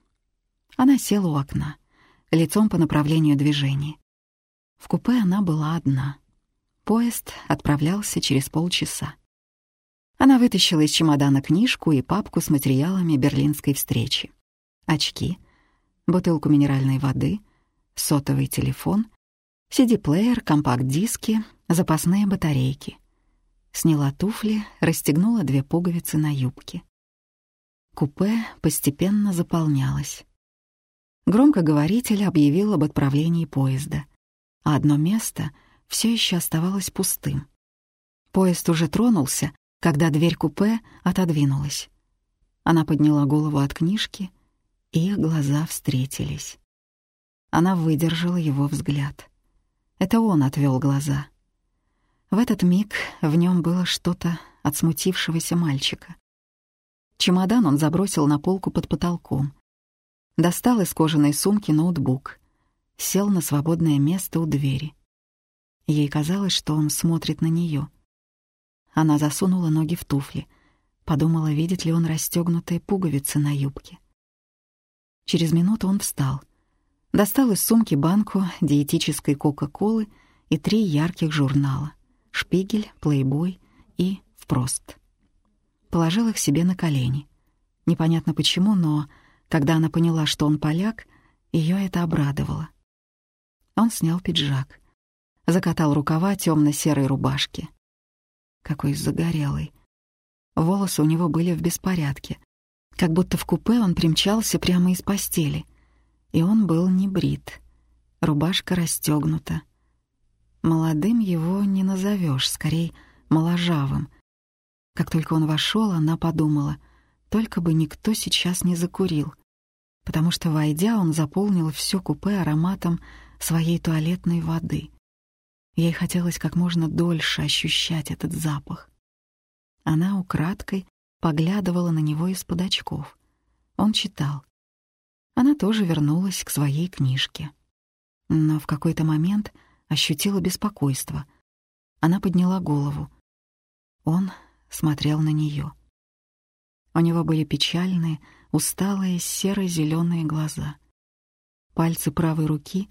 Она села у окна лицом по направлению движения. В купе она была одна. Поезд отправлялся через полчаса. Она вытащила из чемодана книжку и папку с материалами берлинской встречи. Очки, бутылку минеральной воды, сотовый телефон, CD-плеер, компакт-диски, запасные батарейки. Сняла туфли, расстегнула две пуговицы на юбке. Купе постепенно заполнялось. Громкоговоритель объявил об отправлении поезда, а одно место все еще оставалось пустым. Поезд уже тронулся, когда дверь купе отодвинулась. Она подняла голову от книжки, и их глаза встретились. Она выдержала его взгляд. Это он отвел глаза. В этот миг в нем было что-то от смутившегося мальчика. Чемодан он забросил на полку под потолком, достал из кожаной сумки ноутбук, сел на свободное место у двери. Ей казалось, что он смотрит на нее. Она засунула ноги в туфли, подумала, видит ли он расстегнутые пуговицы на юбке. Через минуту он встал, достал из сумки банку диетической Кока-Колы и три ярких журнала — «Шпигель», «Плейбой» и «Впрост». Положил их себе на колени. Непонятно почему, но когда она поняла, что он поляк, ее это обрадовало. Он снял пиджак, закатал рукава темно-серой рубашки. Какой загорелый. Волосы у него были в беспорядке, как будто в купе он примчался прямо из постели. И он был не брит. Рубашка расстегнута. Молодым его не назовешь, скорее моложавым. Как только он вошел, она подумала, только бы никто сейчас не закурил — потому что, войдя, он заполнил все купе ароматом своей туалетной воды. Ей хотелось как можно дольше ощущать этот запах. Она украдкой поглядывала на него из-под очков. Он читал. Она тоже вернулась к своей книжке. Но в какой-то момент ощутила беспокойство. Она подняла голову. Он смотрел на нее. У него были печальные, усталые серо-зеленые глаза. Пальцы правой руки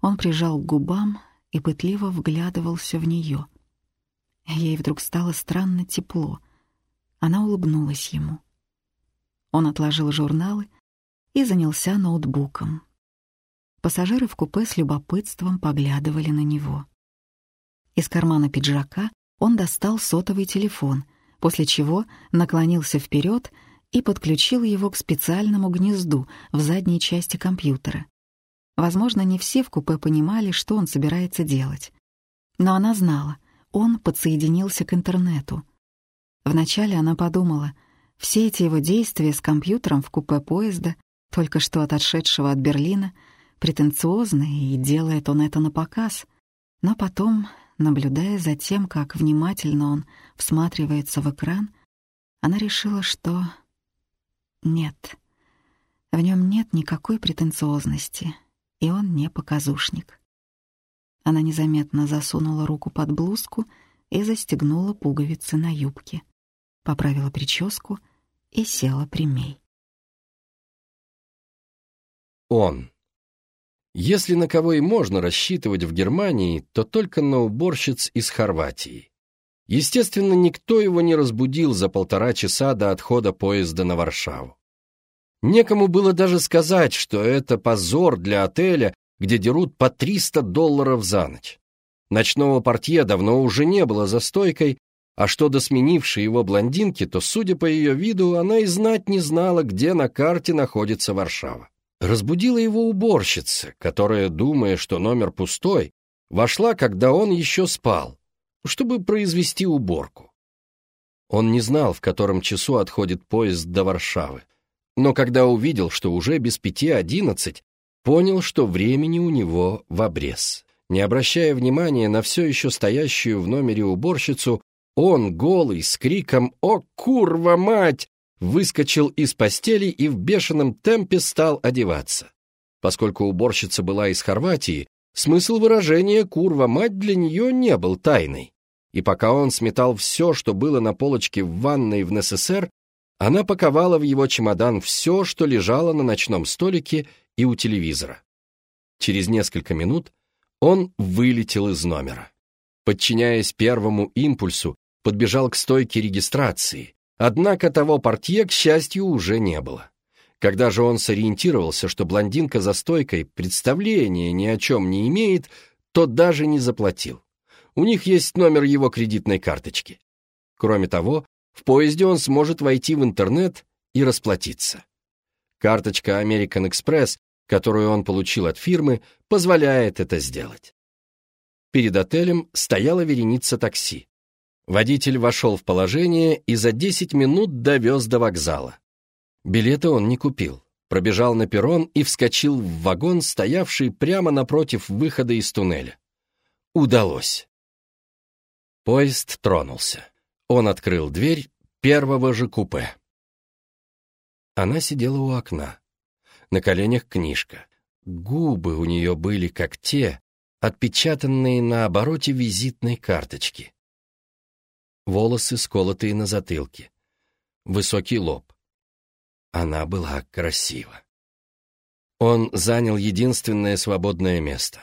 он прижал к губам и пытливо вглядывался в нее. Ей вдруг стало странно тепло. Она улыбнулась ему. Он отложил журналы и занялся ноутбуком. Пассажиры в купе с любопытством поглядывали на него. Из кармана пиджака он достал сотовый телефон, после чего наклонился вперед и подключил его к специальному гнезду в задней части компьютера. Возможно, не все в купе понимали, что он собирается делать. Но она знала, он подсоединился к интернету. Вначале она подумала, все эти его действия с компьютером в купе поезда, только что отошедшего от Берлина, претенциозные, и делает он это на показ. Но потом, наблюдая за тем, как внимательно он всматривается в экран, она решила, что нет, в нем нет никакой претенциозности, и он не показушник. Она незаметно засунула руку под блузку и застегнула пуговицы на юбке, поправила прическу и села прямей. Он. Если на кого и можно рассчитывать в Германии, то только на уборщиц из Хорватии. Естественно, никто его не разбудил за полтора часа до отхода поезда на Варшаву. Некому было даже сказать, что это позор для отеля, где дерут по 300 долларов за ночь. Ночного портье давно уже не было за стойкой, а что до сменившей его блондинки, то, судя по ее виду, она и знать не знала, где на карте находится Варшава. Разбудила его уборщица, которая, думая, что номер пустой, вошла, когда он еще спал чтобы произвести уборку. Он не знал, в котором часу отходит поезд до Варшавы, но когда увидел, что уже без пяти одиннадцать, понял, что времени у него в обрез. Не обращая внимания на все еще стоящую в номере уборщицу, он, голый, с криком «О, курва мать!» Выскочил из постели и в бешеном темпе стал одеваться. Поскольку уборщица была из Хорватии, Смысл выражения «курва мать» для нее не был тайной. И пока он сметал все, что было на полочке в ванной в НССР, она паковала в его чемодан все, что лежало на ночном столике и у телевизора. Через несколько минут он вылетел из номера. Подчиняясь первому импульсу, подбежал к стойке регистрации, однако того портье, к счастью, уже не было. Когда же он сориентировался, что блондинка за стойкой представления ни о чем не имеет, то даже не заплатил. У них есть номер его кредитной карточки. Кроме того, в поезде он сможет войти в интернет и расплатиться. Карточка American Express, которую он получил от фирмы, позволяет это сделать. Перед отелем стояла вереница такси. Водитель вошел в положение и за 10 минут довез до вокзала. Билета он не купил. Пробежал на перрон и вскочил в вагон, стоявший прямо напротив выхода из туннеля. Удалось. Поезд тронулся. Он открыл дверь первого же купе. Она сидела у окна. На коленях книжка. Губы у нее были как те, отпечатанные на обороте визитной карточки. Волосы сколотые на затылке. Высокий лоб. Она была красива. Он занял единственное свободное место.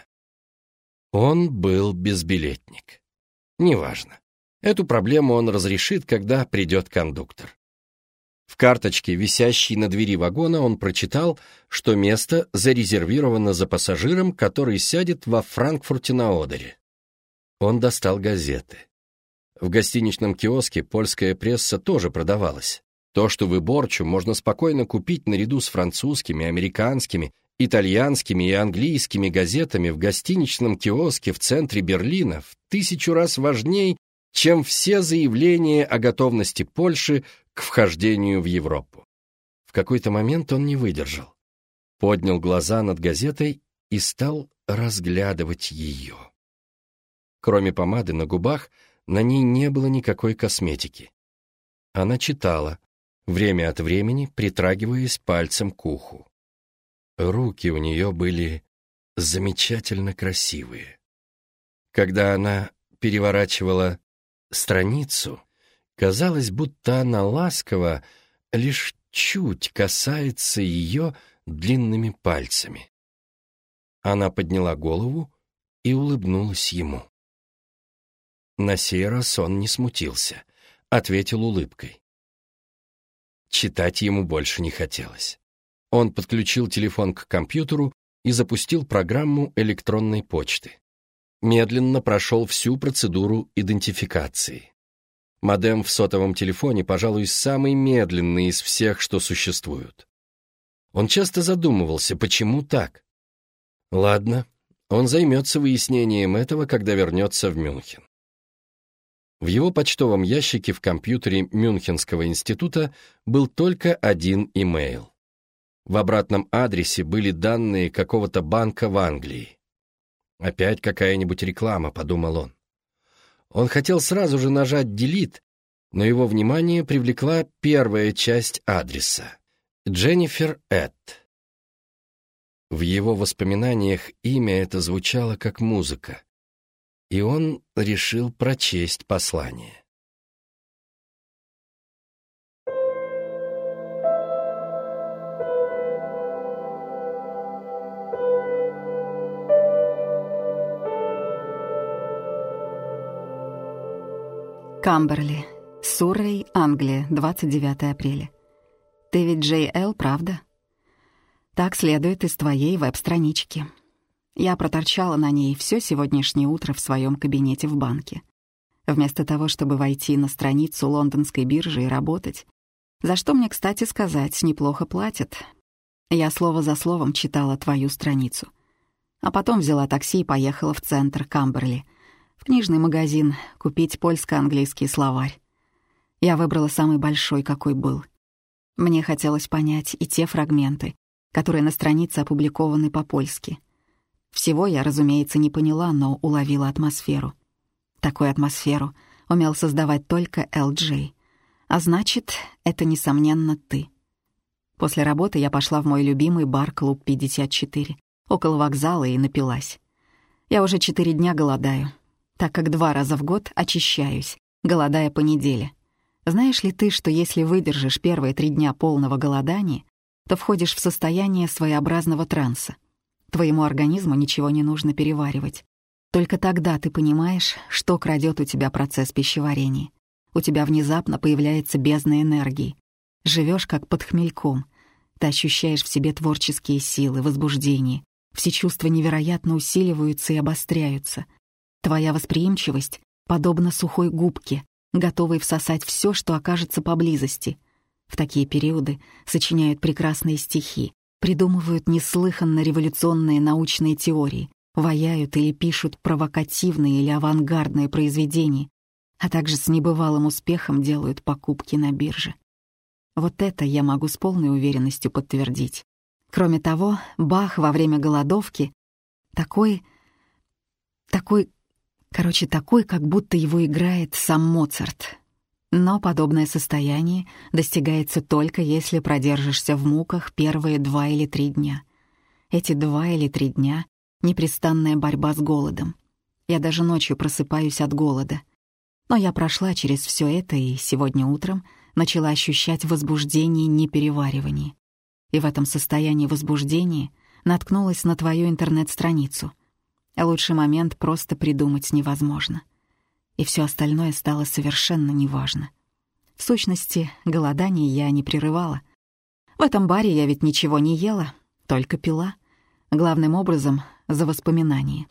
Он был безбилетник. Неважно. Эту проблему он разрешит, когда придет кондуктор. В карточке, висящей на двери вагона, он прочитал, что место зарезервировано за пассажиром, который сядет во Франкфурте на Одере. Он достал газеты. В гостиничном киоске польская пресса тоже продавалась. То, что в Иборчу можно спокойно купить наряду с французскими, американскими, итальянскими и английскими газетами в гостиничном киоске в центре Берлина в тысячу раз важней, чем все заявления о готовности Польши к вхождению в Европу. В какой-то момент он не выдержал. Поднял глаза над газетой и стал разглядывать ее. Кроме помады на губах, на ней не было никакой косметики. Она читала, время от времени притрагиваясь пальцем к уху. Руки у нее были замечательно красивые. Когда она переворачивала страницу, казалось, будто она ласково лишь чуть касается ее длинными пальцами. Она подняла голову и улыбнулась ему. На сей раз он не смутился, ответил улыбкой. Читать ему больше не хотелось. Он подключил телефон к компьютеру и запустил программу электронной почты. Медленно прошел всю процедуру идентификации. Модем в сотовом телефоне, пожалуй, самый медленный из всех, что существуют. Он часто задумывался, почему так. Ладно, он займется выяснением этого, когда вернется в Мюнхен. В его почтовом ящике в компьютере Мюнхенского института был только один имейл. В обратном адресе были данные какого-то банка в Англии. «Опять какая-нибудь реклама», — подумал он. Он хотел сразу же нажать «Delete», но его внимание привлекла первая часть адреса. Дженнифер Эд. В его воспоминаниях имя это звучало как музыка, и он решил прочесть послание. Камберли, Суррей, Англия, 29 апреля. Ты ведь Джей Эл, правда? Так следует из твоей веб-странички. Я проторчала на ней все сегодняшнее утро в своем кабинете в банке. Вместо того, чтобы войти на страницу лондонской биржи и работать, за что мне, кстати сказать, неплохо платят. Я слово за словом читала твою страницу. А потом взяла такси и поехала в центр Камберли — в книжный магазин купить польско-английский словарь. Я выбрала самый большой, какой был. Мне хотелось понять и те фрагменты, которые на странице опубликованы по-польски. Всего я, разумеется, не поняла, но уловила атмосферу. Такую атмосферу умел создавать только Эл-Джей. А значит, это, несомненно, ты. После работы я пошла в мой любимый бар «Клуб 54», около вокзала и напилась. Я уже четыре дня голодаю, так как два раза в год очищаюсь, голодая по неделе. Знаешь ли ты, что если выдержишь первые три дня полного голодания, то входишь в состояние своеобразного транса? Твоему организму ничего не нужно переваривать. Только тогда ты понимаешь, что крадет у тебя процесс пищеварения. У тебя внезапно появляется бездна энергии. Живешь как под хмельком. Ты ощущаешь в себе творческие силы, возбуждение. Все чувства невероятно усиливаются и обостряются — Твоя восприимчивость подобна сухой губке, готовой всосать все, что окажется поблизости. В такие периоды сочиняют прекрасные стихи, придумывают неслыханно революционные научные теории, ваяют или пишут провокативные или авангардные произведения, а также с небывалым успехом делают покупки на бирже. Вот это я могу с полной уверенностью подтвердить. Кроме того, Бах во время голодовки такой... такой Короче, такой, как будто его играет сам Моцарт. Но подобное состояние достигается только если продержишься в муках первые два или три дня. Эти два или три дня — непрестанная борьба с голодом. Я даже ночью просыпаюсь от голода. Но я прошла через все это и сегодня утром начала ощущать возбуждение непереваривания. И в этом состоянии возбуждения наткнулась на твою интернет-страницу — лучший момент просто придумать невозможно. И все остальное стало совершенно неважно. В сущности, голодание я не прерывала. В этом баре я ведь ничего не ела, только пила. Главным образом — за воспоминания.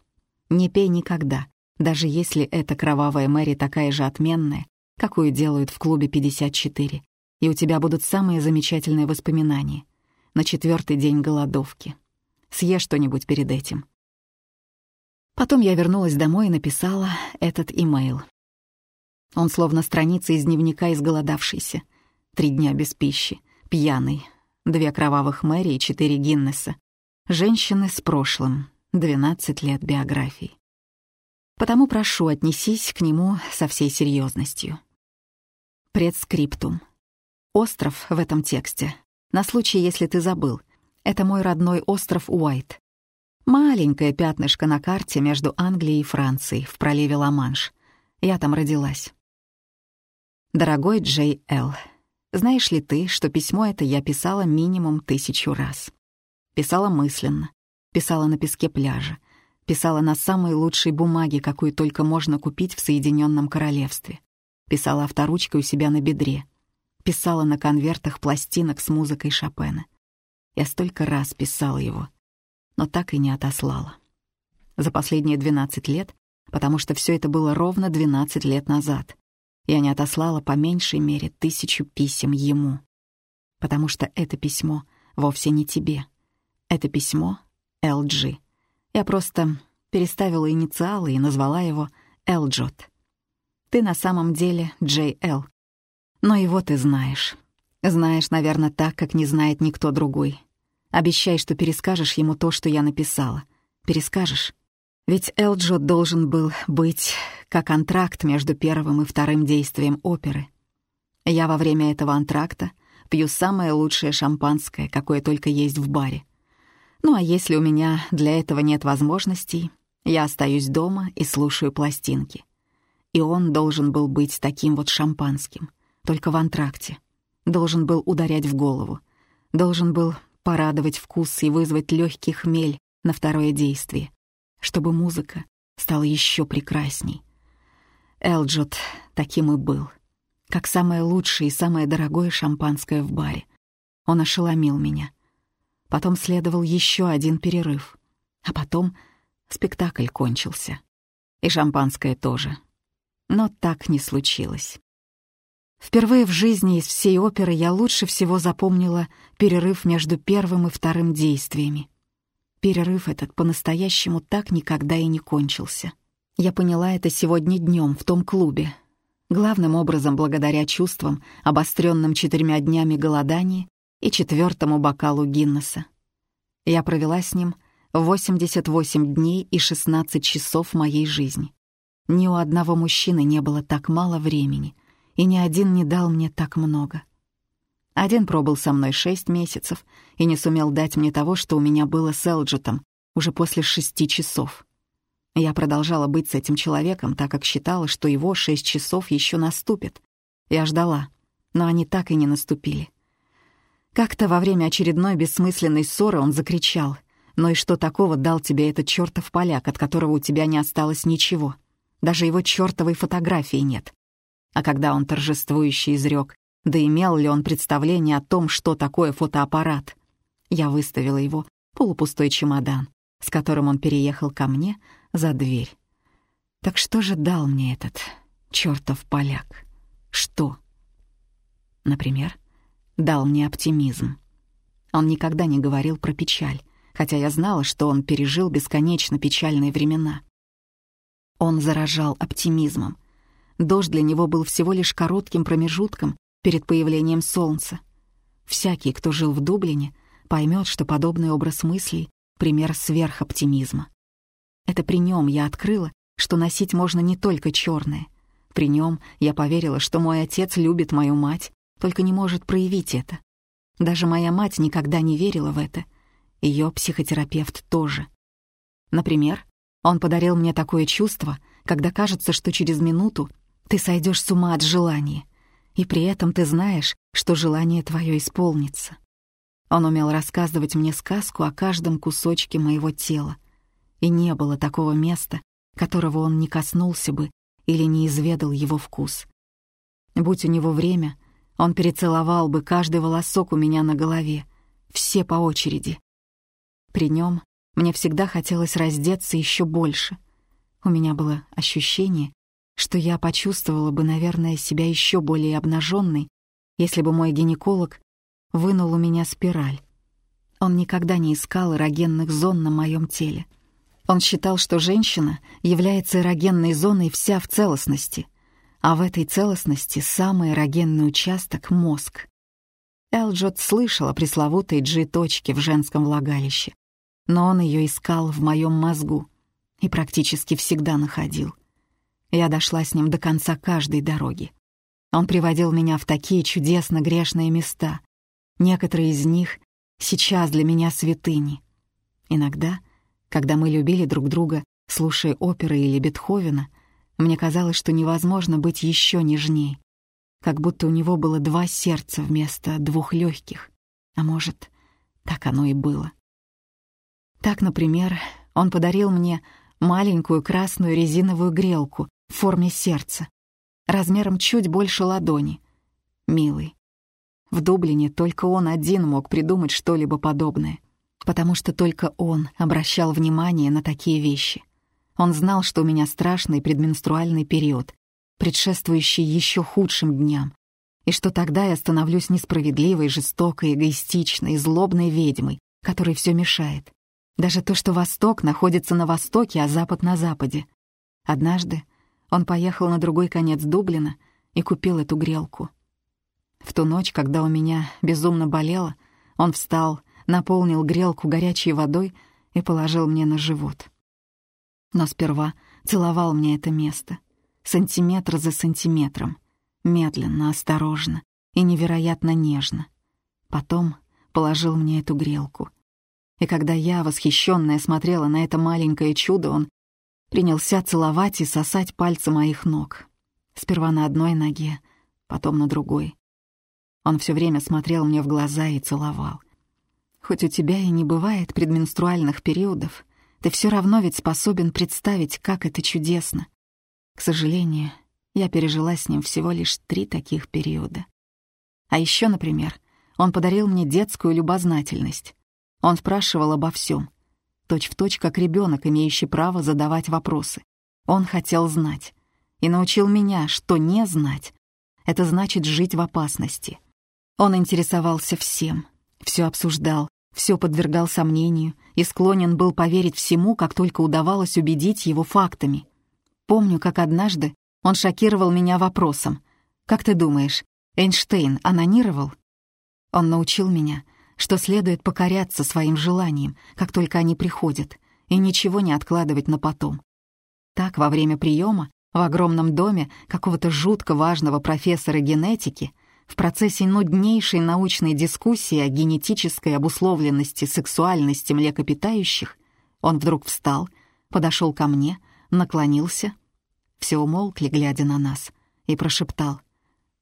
Не пей никогда, даже если эта кровавая Мэри такая же отменная, какую делают в клубе 54, и у тебя будут самые замечательные воспоминания на четвертый день голодовки. Съешь что-нибудь перед этим. Потом я вернулась домой и написала этот имейл. Он словно страница из дневника изголодавшийся. Три дня без пищи, пьяный, две кровавых Мэри и четыре Гиннеса. Женщины с прошлым, 12 лет биографии. Потому прошу, отнесись к нему со всей серьезностью. Предскриптум. Остров в этом тексте, на случай, если ты забыл, это мой родной остров Уайт, Маленькое пятнышко на карте между Англией и Францией в проливе Ла-Манш. Я там родилась. Дорогой Джей Эл, знаешь ли ты, что письмо это я писала минимум тысячу раз? Писала мысленно, писала на песке пляжа, писала на самой лучшей бумаге, какую только можно купить в Соединенном Королевстве, писала авторучкой у себя на бедре, писала на конвертах пластинок с музыкой Шопена. Я столько раз писала его — но так и не отослала. За последние 12 лет, потому что все это было ровно 12 лет назад, я не отослала по меньшей мере тысячу писем ему. Потому что это письмо вовсе не тебе. Это письмо LG. Я просто переставила инициалы и назвала его Элджот. Ты на самом деле JL. Но его ты знаешь. Знаешь, наверное, так, как не знает никто другой. Обещай, что перескажешь ему то, что я написала. Перескажешь? Ведь Элджот должен был быть как антракт между первым и вторым действием оперы. Я во время этого антракта пью самое лучшее шампанское, какое только есть в баре. Ну а если у меня для этого нет возможностей, я остаюсь дома и слушаю пластинки. И он должен был быть таким вот шампанским, только в антракте. Должен был ударять в голову. Должен был порадовать вкус и вызвать легкий хмель на второе действие, чтобы музыка стала еще прекрасней. Элджот таким и был, как самое лучшее и самое дорогое шампанское в баре. Он ошеломил меня. Потом следовал еще один перерыв, а потом Спектакль кончился. И шампанское тоже. Но так не случилось. Впервые в жизни из всей оперы я лучше всего запомнила перерыв между первым и вторым действиями. Перерыв этот по-настоящему так никогда и не кончился. Я поняла это сегодня днем в том клубе. Главным образом благодаря чувствам, обостренным четырьмя днями голодания и четвертому бокалу Гиннесса. Я провела с ним 88 дней и 16 часов моей жизни. Ни у одного мужчины не было так мало времени, и ни один не дал мне так много. Один пробыл со мной шесть месяцев и не сумел дать мне того, что у меня было с Элджетом уже после шести часов. Я продолжала быть с этим человеком, так как считала, что его шесть часов еще наступит. Я ждала, но они так и не наступили. Как-то во время очередной бессмысленной ссоры он закричал — но и что такого дал тебе этот чертов поляк, от которого у тебя не осталось ничего? Даже его чертовой фотографии нет. А когда он торжествующе изрек, да имел ли он представление о том, что такое фотоаппарат? Я выставила его полупустой чемодан, с которым он переехал ко мне за дверь. Так что же дал мне этот чертов поляк? Что? Например, дал мне оптимизм. Он никогда не говорил про печаль, хотя я знала, что он пережил бесконечно печальные времена. Он заражал оптимизмом. Дождь для него был всего лишь коротким промежутком перед появлением солнца. Всякий, кто жил в Дублине, поймет, что подобный образ мыслей — пример сверхоптимизма. Это при нем я открыла, что носить можно не только черное. При нем я поверила, что мой отец любит мою мать, только не может проявить это. Даже моя мать никогда не верила в это — ее психотерапевт тоже. Например, он подарил мне такое чувство, когда кажется, что через минуту ты сойдешь с ума от желания, и при этом ты знаешь, что желание твое исполнится. Он умел рассказывать мне сказку о каждом кусочке моего тела, и не было такого места, которого он не коснулся бы или не изведал его вкус. Будь у него время, он перецеловал бы каждый волосок у меня на голове, все по очереди, при нем мне всегда хотелось раздеться еще больше. У меня было ощущение, что я почувствовала бы, наверное, себя еще более обнаженной, если бы мой гинеколог вынул у меня спираль. Он никогда не искал эрогенных зон на моем теле. Он считал, что женщина является эрогенной зоной вся в целостности, а в этой целостности самый эрогенный участок — мозг. Элджот слышал о пресловутой G-точке в женском влагалище, но он ее искал в моем мозгу и практически всегда находил. Я дошла с ним до конца каждой дороги. Он приводил меня в такие чудесно грешные места. Некоторые из них сейчас для меня святыни. Иногда, когда мы любили друг друга, слушая оперы или Бетховена, мне казалось, что невозможно быть еще нежней, как будто у него было два сердца вместо двух легких. А может, так оно и было. Так, например, он подарил мне маленькую красную резиновую грелку в форме сердца, размером чуть больше ладони. Милый. В Дублине только он один мог придумать что-либо подобное. потому что только он обращал внимание на такие вещи. Он знал, что у меня страшный предменструальный период, предшествующий еще худшим дням, и что тогда я становлюсь несправедливой, жестокой, эгоистичной, злобной ведьмой, которой все мешает. Даже то, что Восток находится на Востоке, а Запад на Западе. Однажды он поехал на другой конец Дублина и купил эту грелку. В ту ночь, когда у меня безумно болело, он встал, наполнил грелку горячей водой и положил мне на живот. Но сперва целовал мне это место, сантиметр за сантиметром, медленно, осторожно и невероятно нежно. Потом положил мне эту грелку. И когда я, восхищенная, смотрела на это маленькое чудо, он принялся целовать и сосать пальцы моих ног. Сперва на одной ноге, потом на другой. Он все время смотрел мне в глаза и целовал. Хоть у тебя и не бывает предменструальных периодов, ты все равно ведь способен представить, как это чудесно. К сожалению, я пережила с ним всего лишь три таких периода. А еще, например, он подарил мне детскую любознательность. Он спрашивал обо всем, точь-в-точь, как ребенок, имеющий право задавать вопросы. Он хотел знать. И научил меня, что не знать — это значит жить в опасности. Он интересовался всем, все обсуждал, все подвергал сомнению и склонен был поверить всему, как только удавалось убедить его фактами. Помню, как однажды он шокировал меня вопросом. «Как ты думаешь, Эйнштейн анонировал?» Он научил меня, что следует покоряться своим желаниям, как только они приходят, и ничего не откладывать на потом. Так, во время приема в огромном доме какого-то жутко важного профессора генетики — в процессе нуднейшей научной дискуссии о генетической обусловленности сексуальности млекопитающих он вдруг встал, подошел ко мне, наклонился, все умолкли, глядя на нас, и прошептал.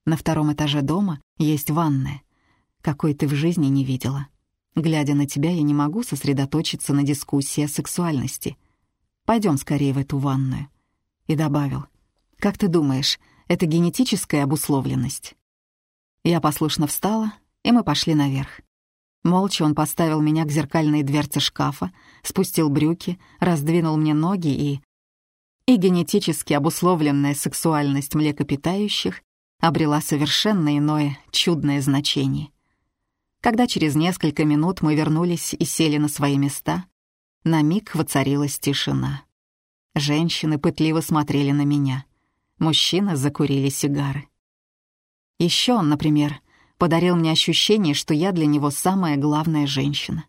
«На втором этаже дома есть ванная, какой ты в жизни не видела. Глядя на тебя, я не могу сосредоточиться на дискуссии о сексуальности. Пойдем скорее в эту ванную». И добавил. «Как ты думаешь, это генетическая обусловленность?» Я послушно встала, и мы пошли наверх. Молча он поставил меня к зеркальной дверце шкафа, спустил брюки, раздвинул мне ноги и... И генетически обусловленная сексуальность млекопитающих обрела совершенно иное, чудное значение. Когда через несколько минут мы вернулись и сели на свои места, на миг воцарилась тишина. Женщины пытливо смотрели на меня. Мужчины закурили сигары. Еще он, например, подарил мне ощущение, что я для него самая главная женщина.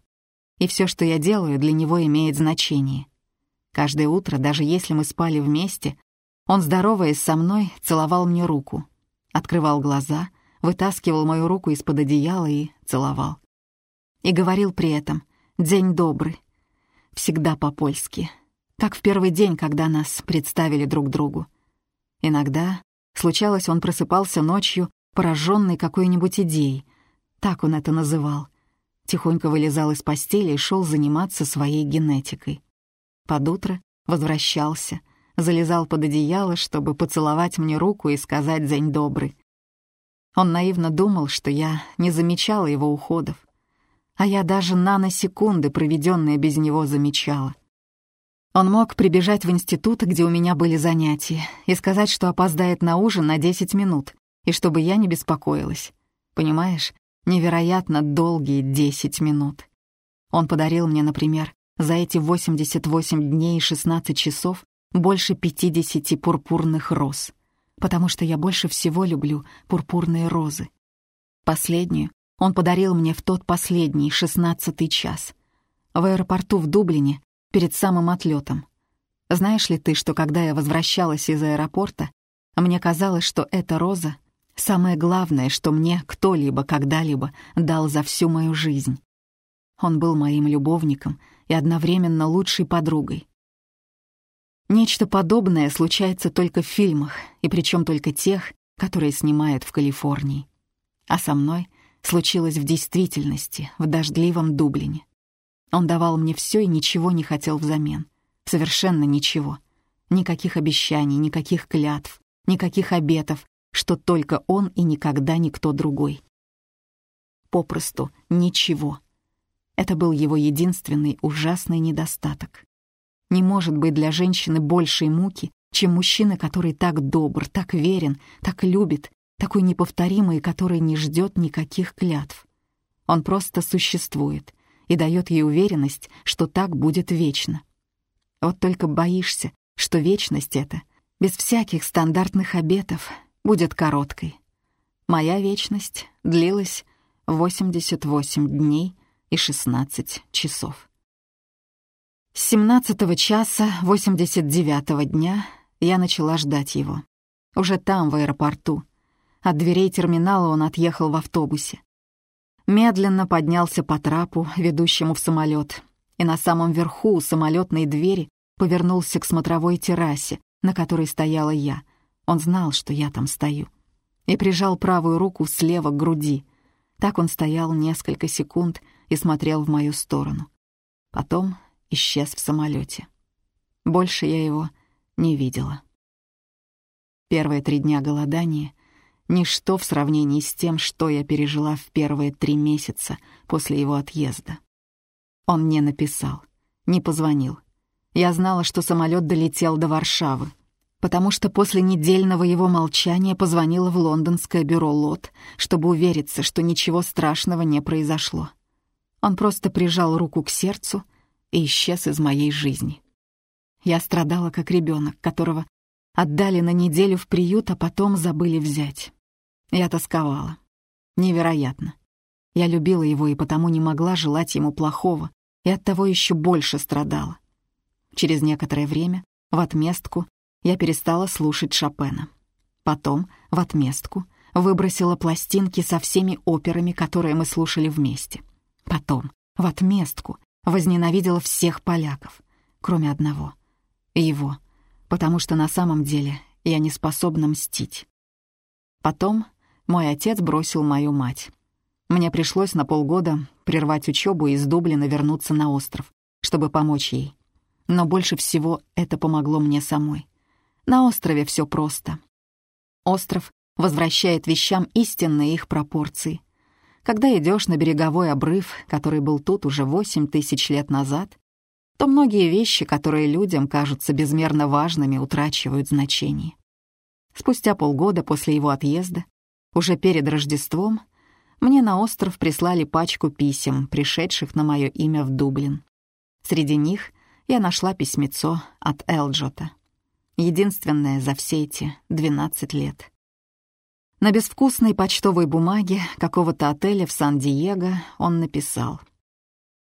И все, что я делаю, для него имеет значение. Каждое утро, даже если мы спали вместе, он, здороваясь со мной, целовал мне руку, открывал глаза, вытаскивал мою руку из-под одеяла и целовал. И говорил при этом «День добрый», всегда по-польски, как в первый день, когда нас представили друг другу. Иногда, случалось, он просыпался ночью пораженный какой-нибудь идеей. Так он это называл. Тихонько вылезал из постели и шел заниматься своей генетикой. Под утро возвращался, залезал под одеяло, чтобы поцеловать мне руку и сказать «День добрый». Он наивно думал, что я не замечала его уходов, а я даже наносекунды, проведенные без него, замечала. Он мог прибежать в институт, где у меня были занятия, и сказать, что опоздает на ужин на 10 минут, и чтобы я не беспокоилась. Понимаешь, невероятно долгие десять минут. Он подарил мне, например, за эти 88 дней и 16 часов больше 50 пурпурных роз, потому что я больше всего люблю пурпурные розы. Последнюю он подарил мне в тот последний, шестнадцатый час, в аэропорту в Дублине, перед самым отлетом. Знаешь ли ты, что когда я возвращалась из аэропорта, мне казалось, что эта роза Самое главное, что мне кто-либо когда-либо дал за всю мою жизнь. Он был моим любовником и одновременно лучшей подругой. Нечто подобное случается только в фильмах, и причем только тех, которые снимают в Калифорнии. А со мной случилось в действительности, в дождливом Дублине. Он давал мне все и ничего не хотел взамен. Совершенно ничего. Никаких обещаний, никаких клятв, никаких обетов, что только он и никогда никто другой. Попросту ничего. Это был его единственный ужасный недостаток. Не может быть для женщины большей муки, чем мужчина, который так добр, так верен, так любит, такой неповторимый, который не ждет никаких клятв. Он просто существует и дает ей уверенность, что так будет вечно. Вот только боишься, что вечность эта, без всяких стандартных обетов, будет короткой. Моя вечность длилась 88 дней и 16 часов. С 17 часа 89 дня я начала ждать его. Уже там, в аэропорту. От дверей терминала он отъехал в автобусе. Медленно поднялся по трапу, ведущему в самолет, и на самом верху у самолетной двери повернулся к смотровой террасе, на которой стояла я. Он знал, что я там стою. И прижал правую руку слева к груди. Так он стоял несколько секунд и смотрел в мою сторону. Потом исчез в самолете. Больше я его не видела. Первые три дня голодания — ничто в сравнении с тем, что я пережила в первые три месяца после его отъезда. Он не написал, не позвонил. Я знала, что самолет долетел до Варшавы, потому что после недельного его молчания позвонила в лондонское бюро ЛОТ, чтобы увериться, что ничего страшного не произошло. Он просто прижал руку к сердцу и исчез из моей жизни. Я страдала как ребенок, которого отдали на неделю в приют, а потом забыли взять. Я тосковала. Невероятно. Я любила его и потому не могла желать ему плохого, и оттого еще больше страдала. Через некоторое время, в отместку, я перестала слушать Шопена. Потом, в отместку, выбросила пластинки со всеми операми, которые мы слушали вместе. Потом, в отместку, возненавидела всех поляков, кроме одного — его, потому что на самом деле я не способна мстить. Потом мой отец бросил мою мать. Мне пришлось на полгода прервать учебу и из Дублина вернуться на остров, чтобы помочь ей. Но больше всего это помогло мне самой. На острове все просто. Остров возвращает вещам истинные их пропорции. Когда идешь на береговой обрыв, который был тут уже восемь тысяч лет назад, то многие вещи, которые людям кажутся безмерно важными, утрачивают значение. Спустя полгода после его отъезда, уже перед Рождеством, мне на остров прислали пачку писем, пришедших на мое имя в Дублин. Среди них я нашла письмецо от Элджота. Единственное за все эти 12 лет. На безвкусной почтовой бумаге какого-то отеля в Сан-Диего он написал.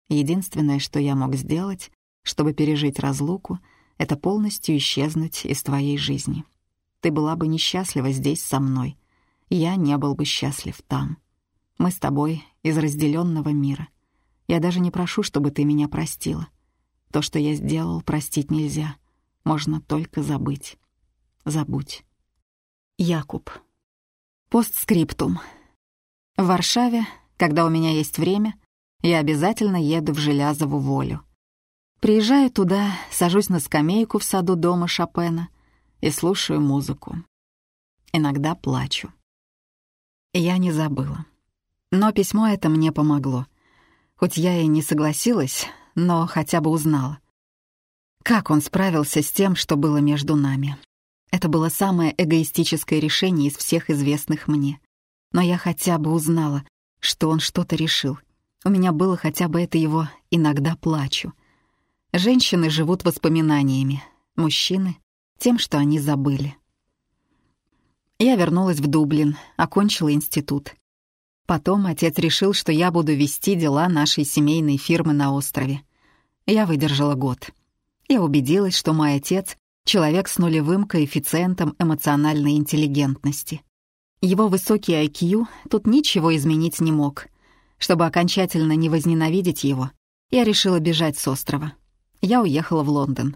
«Единственное, что я мог сделать, чтобы пережить разлуку, это полностью исчезнуть из твоей жизни. Ты была бы несчастлива здесь со мной. Я не был бы счастлив там. Мы с тобой из разделенного мира. Я даже не прошу, чтобы ты меня простила. То, что я сделал, простить нельзя. Можно только забыть. Забудь. Якуб. Постскриптум. В Варшаве, когда у меня есть время, я обязательно еду в Желязову волю — Приезжаю туда, сажусь на скамейку в саду дома Шопена и слушаю музыку. Иногда плачу. Я не забыла. Но письмо это мне помогло. Хоть я и не согласилась, но хотя бы узнала. Как он справился с тем, что было между нами. Это было самое эгоистическое решение из всех известных мне. Но я хотя бы узнала, что он что-то решил. У меня было хотя бы это его «иногда плачу», Женщины живут воспоминаниями, мужчины — тем, что они забыли. Я вернулась в Дублин, окончила институт. Потом отец решил, что я буду вести дела нашей семейной фирмы на острове. Я выдержала год. Я убедилась, что мой отец — человек с нулевым коэффициентом эмоциональной интеллигентности. Его высокий IQ тут ничего изменить не мог. Чтобы окончательно не возненавидеть его, я решила бежать с острова я уехала в Лондон.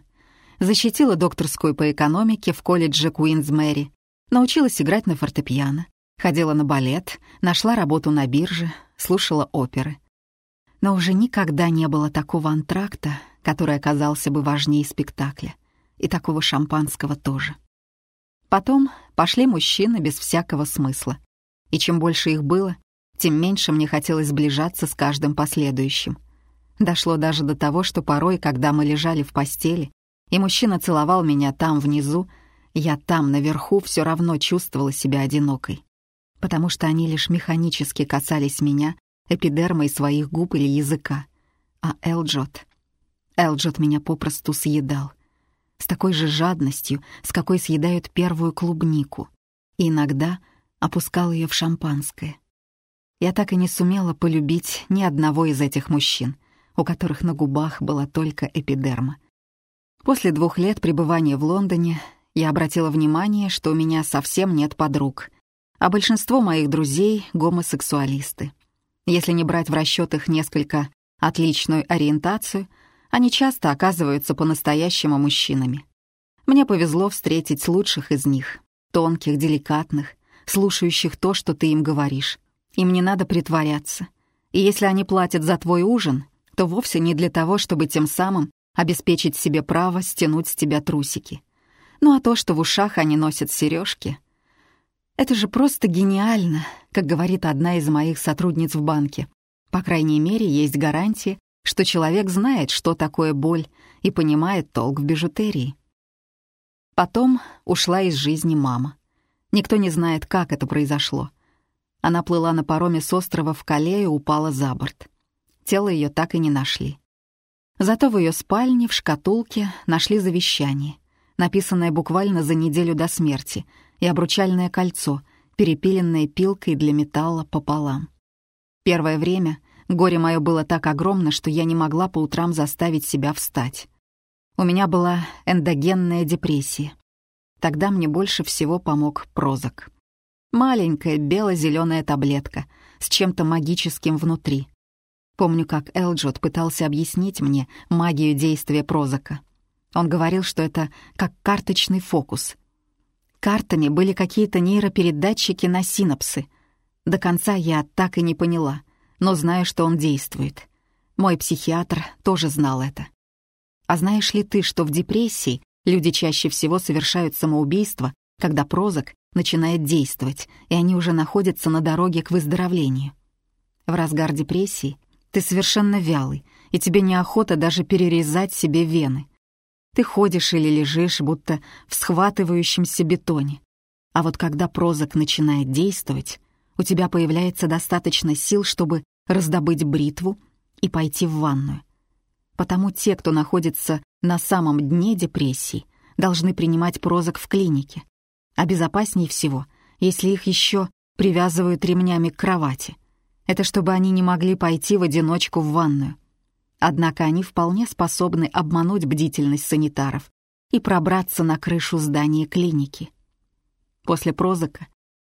Защитила докторскую по экономике в колледже Куинс Мэри, научилась играть на фортепиано, ходила на балет, нашла работу на бирже, слушала оперы. Но уже никогда не было такого антракта, который оказался бы важнее спектакля, и такого шампанского тоже. Потом пошли мужчины без всякого смысла, и чем больше их было, тем меньше мне хотелось сближаться с каждым последующим. Дошло даже до того, что порой, когда мы лежали в постели, и мужчина целовал меня там внизу, я там наверху все равно чувствовала себя одинокой, потому что они лишь механически касались меня, эпидермой своих губ или языка. А Элджот... Элджот меня попросту съедал. С такой же жадностью, с какой съедают первую клубнику. И иногда опускал ее в шампанское. Я так и не сумела полюбить ни одного из этих мужчин, у которых на губах была только эпидерма. После двух лет пребывания в Лондоне я обратила внимание, что у меня совсем нет подруг, а большинство моих друзей — гомосексуалисты. Если не брать в расчет их несколько отличную ориентацию, они часто оказываются по-настоящему мужчинами. Мне повезло встретить лучших из них, тонких, деликатных, слушающих то, что ты им говоришь. Им не надо притворяться. И если они платят за твой ужин, то вовсе не для того, чтобы тем самым обеспечить себе право стянуть с тебя трусики. Ну а то, что в ушах они носят сережки, это же просто гениально, как говорит одна из моих сотрудниц в банке. По крайней мере, есть гарантия, что человек знает, что такое боль, и понимает толк в бижутерии. Потом ушла из жизни мама. Никто не знает, как это произошло. Она плыла на пароме с острова в Кале и упала за борт. Тело ее так и не нашли. Зато в ее спальне в шкатулке нашли завещание, написанное буквально за неделю до смерти, и обручальное кольцо, перепиленное пилкой для металла пополам. Первое время горе мое было так огромно, что я не могла по утрам заставить себя встать. У меня была эндогенная депрессия. Тогда мне больше всего помог прозак. Маленькая бело-зеленая таблетка с чем-то магическим внутри. Помню, как Элджот пытался объяснить мне магию действия прозака. Он говорил, что это как карточный фокус. Картами были какие-то нейропередатчики на синапсы. До конца я так и не поняла, но знаю, что он действует. Мой психиатр тоже знал это. А знаешь ли ты, что в депрессии люди чаще всего совершают самоубийство, когда прозак начинает действовать, и они уже находятся на дороге к выздоровлению? В разгар депрессии ты совершенно вялый, и тебе неохота даже перерезать себе вены. Ты ходишь или лежишь, будто в схватывающемся бетоне. А вот когда прозак начинает действовать, у тебя появляется достаточно сил, чтобы раздобыть бритву и пойти в ванную. Потому те, кто находится на самом дне депрессии, должны принимать прозак в клинике. А безопаснее всего, если их еще привязывают ремнями к кровати — это чтобы они не могли пойти в одиночку в ванную. Однако они вполне способны обмануть бдительность санитаров и пробраться на крышу здания клиники. После прозака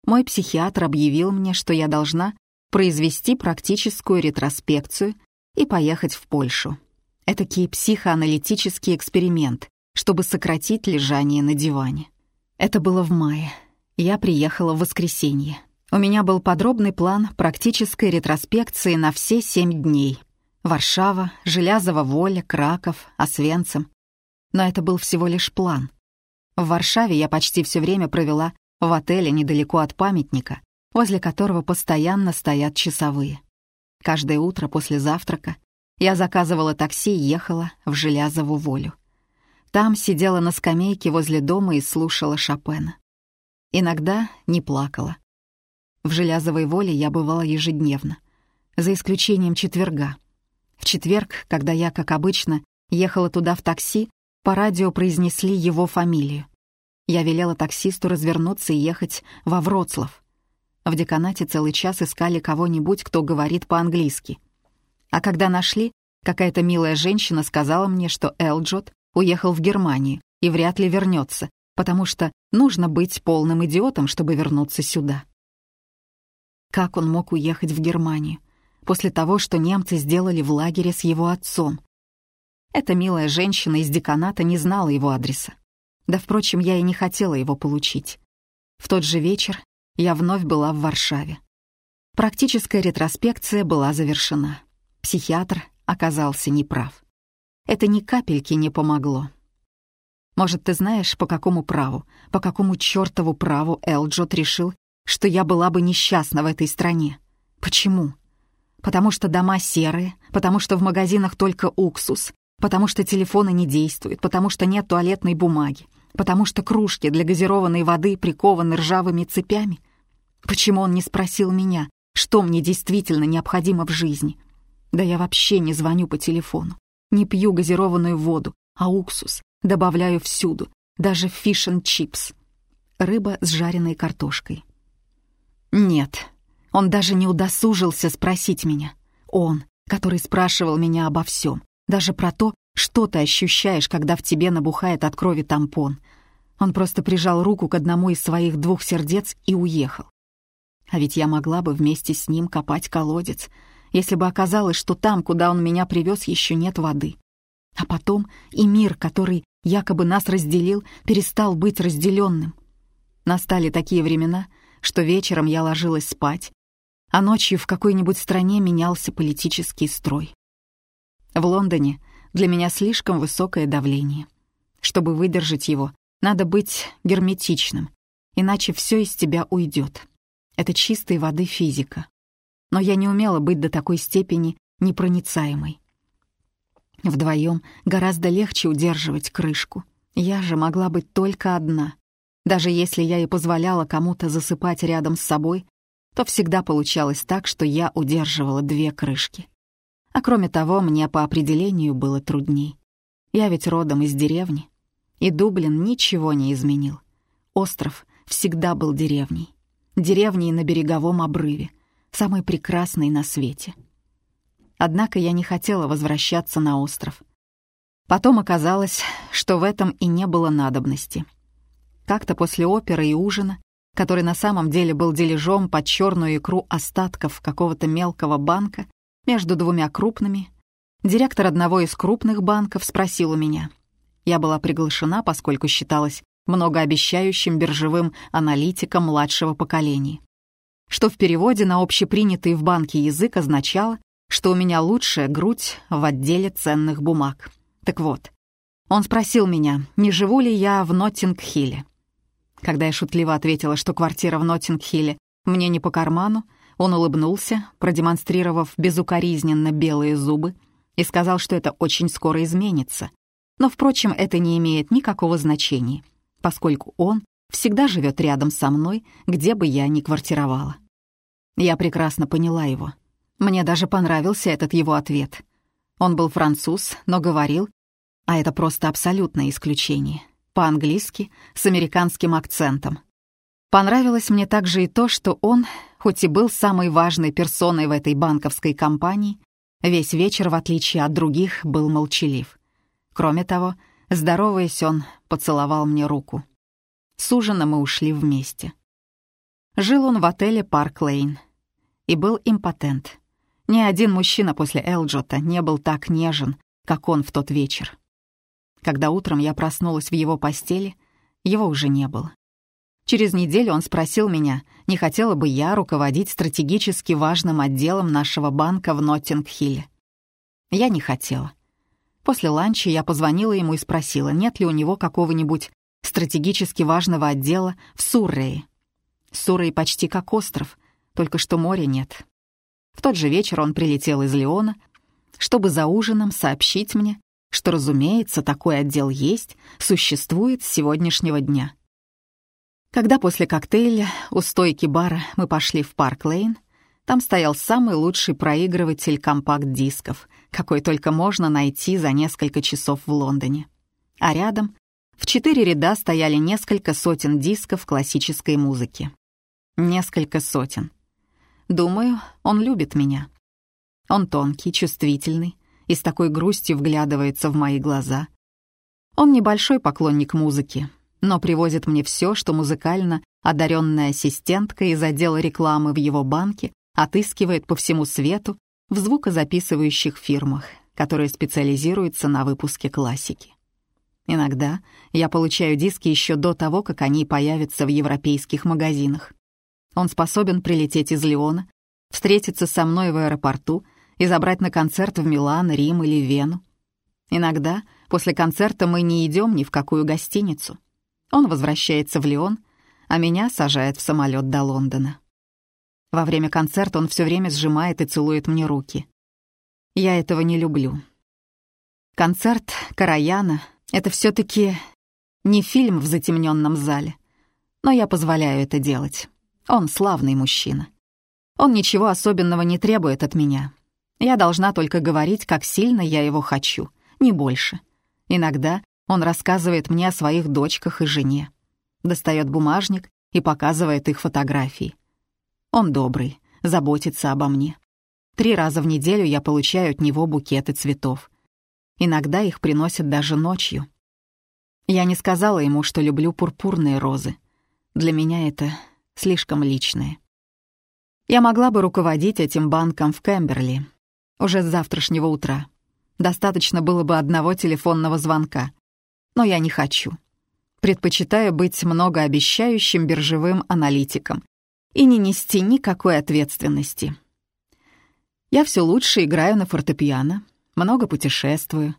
мой психиатр объявил мне, что я должна произвести практическую ретроспекцию и поехать в Польшу. Этакий психоаналитический эксперимент, чтобы сократить лежание на диване. Это было в мае. Я приехала в воскресенье. У меня был подробный план практической ретроспекции на все семь дней. Варшава, Желязова Воля, Краков, Освенцим. Но это был всего лишь план. В Варшаве я почти все время провела в отеле недалеко от памятника, возле которого постоянно стоят часовые. Каждое утро после завтрака я заказывала такси и ехала в Желязову Волю. Там сидела на скамейке возле дома и слушала Шопена. Иногда не плакала. В «Желязовой воле» я бывала ежедневно, за исключением четверга. В четверг, когда я, как обычно, ехала туда в такси, по радио произнесли его фамилию. Я велела таксисту развернуться и ехать во Вроцлав. В деканате целый час искали кого-нибудь, кто говорит по-английски. А когда нашли, какая-то милая женщина сказала мне, что Элджот уехал в Германию и вряд ли вернется, потому что нужно быть полным идиотом, чтобы вернуться сюда. Как он мог уехать в Германию после того, что немцы сделали в лагере с его отцом? Эта милая женщина из деканата не знала его адреса. Да, впрочем, я и не хотела его получить. В тот же вечер я вновь была в Варшаве. Практическая ретроспекция была завершена. Психиатр оказался неправ. Это ни капельки не помогло. Может, ты знаешь, по какому праву, по какому чертову праву Элджот решил, что я была бы несчастна в этой стране. Почему? Потому что дома серые, потому что в магазинах только уксус, потому что телефоны не действуют, потому что нет туалетной бумаги, потому что кружки для газированной воды прикованы ржавыми цепями. Почему он не спросил меня, что мне действительно необходимо в жизни? Да я вообще не звоню по телефону, не пью газированную воду, а уксус добавляю всюду, даже в фиш-н-чипс. Рыба с жареной картошкой. Нет, он даже не удосужился спросить меня. Он, который спрашивал меня обо всем, даже про то, что ты ощущаешь, когда в тебе набухает от крови тампон. Он просто прижал руку к одному из своих двух сердец и уехал. А ведь я могла бы вместе с ним копать колодец, если бы оказалось, что там, куда он меня привез, еще нет воды. А потом и мир, который якобы нас разделил, перестал быть разделенным. Настали такие времена, что вечером я ложилась спать, а ночью в какой-нибудь стране менялся политический строй. В Лондоне для меня слишком высокое давление. Чтобы выдержать его, надо быть герметичным, иначе все из тебя уйдет. Это чистой воды физика. Но я не умела быть до такой степени непроницаемой. Вдвоем гораздо легче удерживать крышку. Я же могла быть только одна. Даже если я и позволяла кому-то засыпать рядом с собой, то всегда получалось так, что я удерживала две крышки. А кроме того, мне по определению было трудней. Я ведь родом из деревни. И Дублин ничего не изменил. Остров всегда был деревней. Деревней на береговом обрыве, самой прекрасной на свете. Однако я не хотела возвращаться на остров. Потом оказалось, что в этом и не было надобности. Как-то после оперы и ужина который на самом деле был дележом под черную икру остатков какого-то мелкого банка между двумя крупными, директор одного из крупных банков спросил у меня. Я была приглашена, поскольку считалась многообещающим биржевым аналитиком младшего поколения, что в переводе на общепринятый в банке язык означало, что у меня лучшая грудь в отделе ценных бумаг. Так вот, он спросил меня, не живу ли я в Ноттинг-Хилле. Когда я шутливо ответила, что квартира в Ноттинг-Хилле мне не по карману, он улыбнулся, продемонстрировав безукоризненно белые зубы, и сказал, что это очень скоро изменится. Но, впрочем, это не имеет никакого значения, поскольку он всегда живет рядом со мной, где бы я ни квартировала. Я прекрасно поняла его. Мне даже понравился этот его ответ. Он был француз, но говорил, а это просто абсолютное исключение, по-английски с американским акцентом. Понравилось мне также и то, что он, хоть и был самой важной персоной в этой банковской компании, весь вечер, в отличие от других, был молчалив. Кроме того, здороваясь, он поцеловал мне руку. С ужина мы ушли вместе. Жил он в отеле «Парк Лейн» и был импотент. Ни один мужчина после Элджота не был так нежен, как он в тот вечер. Когда утром я проснулась в его постели, его уже не было. Через неделю он спросил меня, не хотела бы я руководить стратегически важным отделом нашего банка в Ноттинг-Хилле. Я не хотела. После ланча я позвонила ему и спросила, нет ли у него какого-нибудь стратегически важного отдела в Суррее. Суррей почти как остров, только что моря нет. В тот же вечер он прилетел из Леона, чтобы за ужином сообщить мне, что, разумеется, такой отдел есть, существует с сегодняшнего дня. Когда после коктейля у стойки бара мы пошли в Парк-Лейн, там стоял самый лучший проигрыватель компакт-дисков, какой только можно найти за несколько часов в Лондоне. А рядом в четыре ряда стояли несколько сотен дисков классической музыки. Несколько сотен. Думаю, он любит меня. Он тонкий, чувствительный, и с такой грустью вглядывается в мои глаза. Он небольшой поклонник музыки, но привозит мне все, что музыкально одаренная ассистентка из отдела рекламы в его банке отыскивает по всему свету в звукозаписывающих фирмах, которые специализируются на выпуске классики. Иногда я получаю диски еще до того, как они появятся в европейских магазинах. Он способен прилететь из Леона, встретиться со мной в аэропорту — и забрать на концерт в Милан, Рим или Вену. Иногда после концерта мы не идем ни в какую гостиницу. Он возвращается в Лион, а меня сажает в самолет до Лондона. Во время концерта он все время сжимает и целует мне руки. Я этого не люблю. Концерт Караяна — это все таки не фильм в затемненном зале. Но я позволяю это делать. Он славный мужчина. Он ничего особенного не требует от меня. Я должна только говорить, как сильно я его хочу, не больше. Иногда он рассказывает мне о своих дочках и жене. Достает бумажник и показывает их фотографии. Он добрый, заботится обо мне. Три раза в неделю я получаю от него букеты цветов. Иногда их приносят даже ночью. Я не сказала ему, что люблю пурпурные розы. Для меня это слишком личное. Я могла бы руководить этим банком в Кэмберли уже с завтрашнего утра. Достаточно было бы одного телефонного звонка. Но я не хочу. Предпочитаю быть многообещающим биржевым аналитиком и не нести никакой ответственности. Я все лучше играю на фортепиано, много путешествую.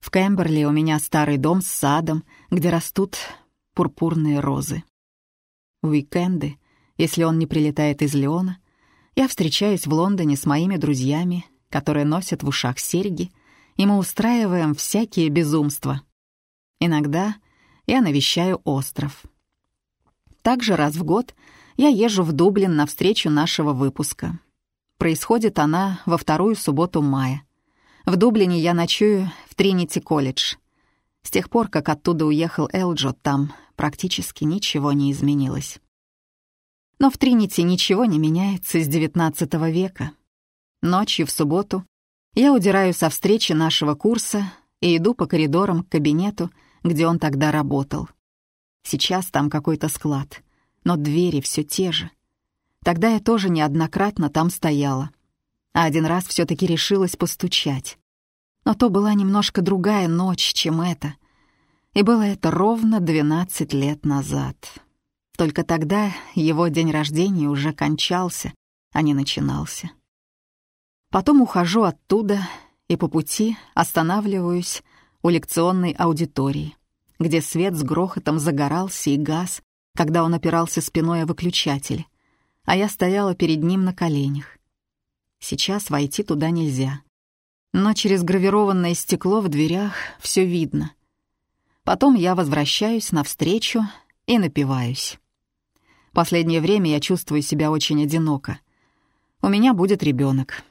В Кэмберли у меня старый дом с садом, где растут пурпурные розы. В уикенды, если он не прилетает из Леона, я встречаюсь в Лондоне с моими друзьями, которые носят в ушах серьги, и мы устраиваем всякие безумства. Иногда я навещаю остров. Также раз в год я езжу в Дублин на встречу нашего выпуска. Происходит она во вторую субботу мая. В Дублине я ночую в Тринити-колледж. С тех пор, как оттуда уехал Элджот, там практически ничего не изменилось. Но в Тринити ничего не меняется с XIX века. Ночью в субботу я удираю со встречи нашего курса и иду по коридорам к кабинету, где он тогда работал. Сейчас там какой-то склад, но двери все те же. Тогда я тоже неоднократно там стояла. А один раз все таки решилась постучать. Но то была немножко другая ночь, чем эта. И было это ровно 12 лет назад. Только тогда его день рождения уже кончался, а не начинался. Потом ухожу оттуда и по пути останавливаюсь у лекционной аудитории, где свет с грохотом загорался и газ, когда он опирался спиной о выключатель, а я стояла перед ним на коленях. Сейчас войти туда нельзя. Но через гравированное стекло в дверях все видно. Потом я возвращаюсь навстречу и напиваюсь. Последнее время я чувствую себя очень одиноко. У меня будет ребенок.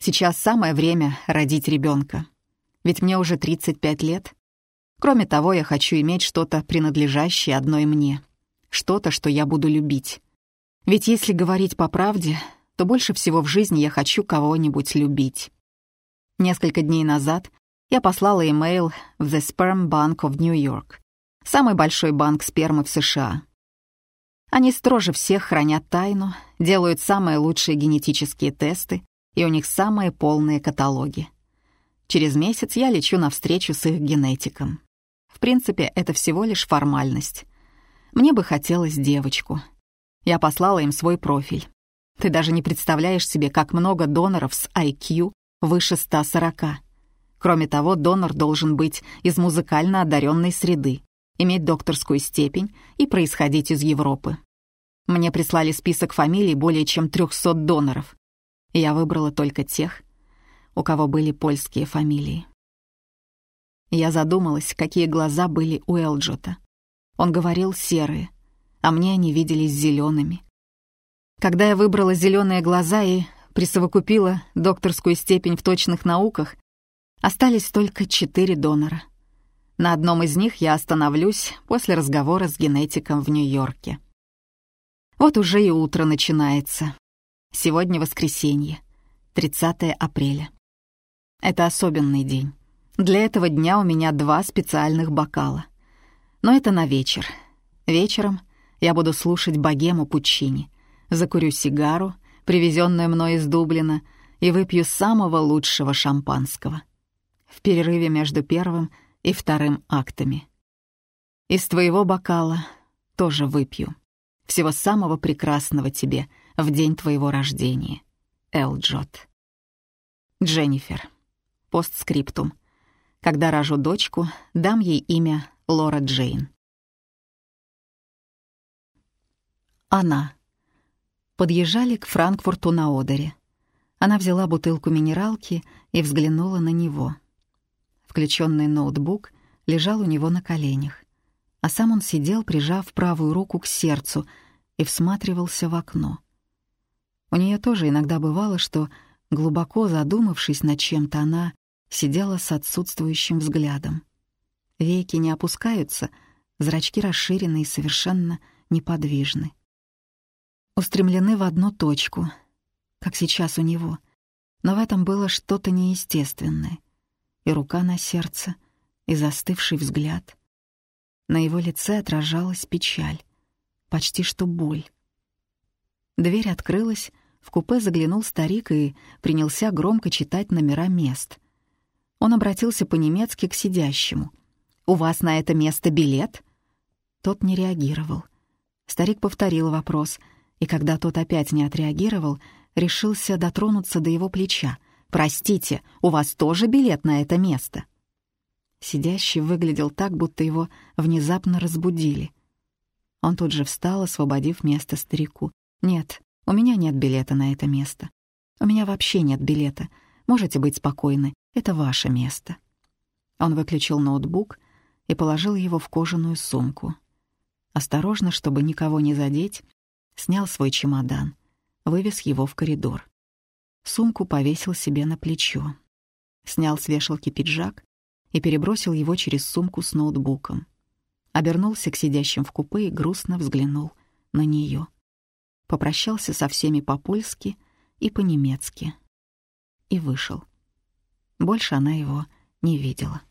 Сейчас самое время родить ребенка. Ведь мне уже 35 лет. Кроме того, я хочу иметь что-то, принадлежащее одной мне. Что-то, что я буду любить. Ведь если говорить по правде, то больше всего в жизни я хочу кого-нибудь любить. Несколько дней назад я послала имейл в The Sperm Bank of New York, самый большой банк спермы в США. Они строже всех хранят тайну, делают самые лучшие генетические тесты, и у них самые полные каталоги. Через месяц я лечу на встречу с их генетиком. В принципе, это всего лишь формальность. Мне бы хотелось девочку. Я послала им свой профиль. Ты даже не представляешь себе, как много доноров с IQ выше 140. Кроме того, донор должен быть из музыкально одаренной среды, иметь докторскую степень и происходить из Европы. Мне прислали список фамилий более чем 300 доноров. Я выбрала только тех, у кого были польские фамилии. Я задумалась, какие глаза были у Элджота. Он говорил серые, а мне они виделись зелеными. Когда я выбрала зеленые глаза и присовокупила докторскую степень в точных науках, остались только четыре донора. На одном из них я остановлюсь после разговора с генетиком в Нью-Йорке. Вот уже и утро начинается. Сегодня воскресенье, 30 апреля. Это особенный день. Для этого дня у меня два специальных бокала. Но это на вечер. Вечером я буду слушать богему Пуччини, закурю сигару, привезенную мной из Дублина, и выпью самого лучшего шампанского. В перерыве между первым и вторым актами. Из твоего бокала тоже выпью. Всего самого прекрасного тебе в день твоего рождения. Элджот. Дженнифер. Постскриптум. Когда рожу дочку, дам ей имя Лора Джейн. Она. Подъезжали к Франкфурту на Одере. Она взяла бутылку минералки и взглянула на него. Включенный ноутбук лежал у него на коленях, а сам он сидел, прижав правую руку к сердцу, и всматривался в окно. У нее тоже иногда бывало, что, глубоко задумавшись над чем-то, она сидела с отсутствующим взглядом. Веки не опускаются, зрачки расширены и совершенно неподвижны. Устремлены в одну точку, как сейчас у него, но в этом было что-то неестественное. И рука на сердце, и застывший взгляд. На его лице отражалась печаль, почти что боль. Дверь открылась, в купе заглянул старик и принялся громко читать номера мест. Он обратился по-немецки к сидящему. «У вас на это место билет?» Тот не реагировал. Старик повторил вопрос, и когда тот опять не отреагировал, решился дотронуться до его плеча. «Простите, у вас тоже билет на это место?» Сидящий выглядел так, будто его внезапно разбудили. Он тут же встал, освободив место старику. «Нет, у меня нет билета на это место. У меня вообще нет билета. Можете быть спокойны, это ваше место». Он выключил ноутбук и положил его в кожаную сумку. Осторожно, чтобы никого не задеть, снял свой чемодан, вывез его в коридор. Сумку повесил себе на плечо. Снял с вешалки пиджак и перебросил его через сумку с ноутбуком. Обернулся к сидящим в купе и грустно взглянул на нее попрощался со всеми по-польски и по-немецки и вышел. Больше она его не видела.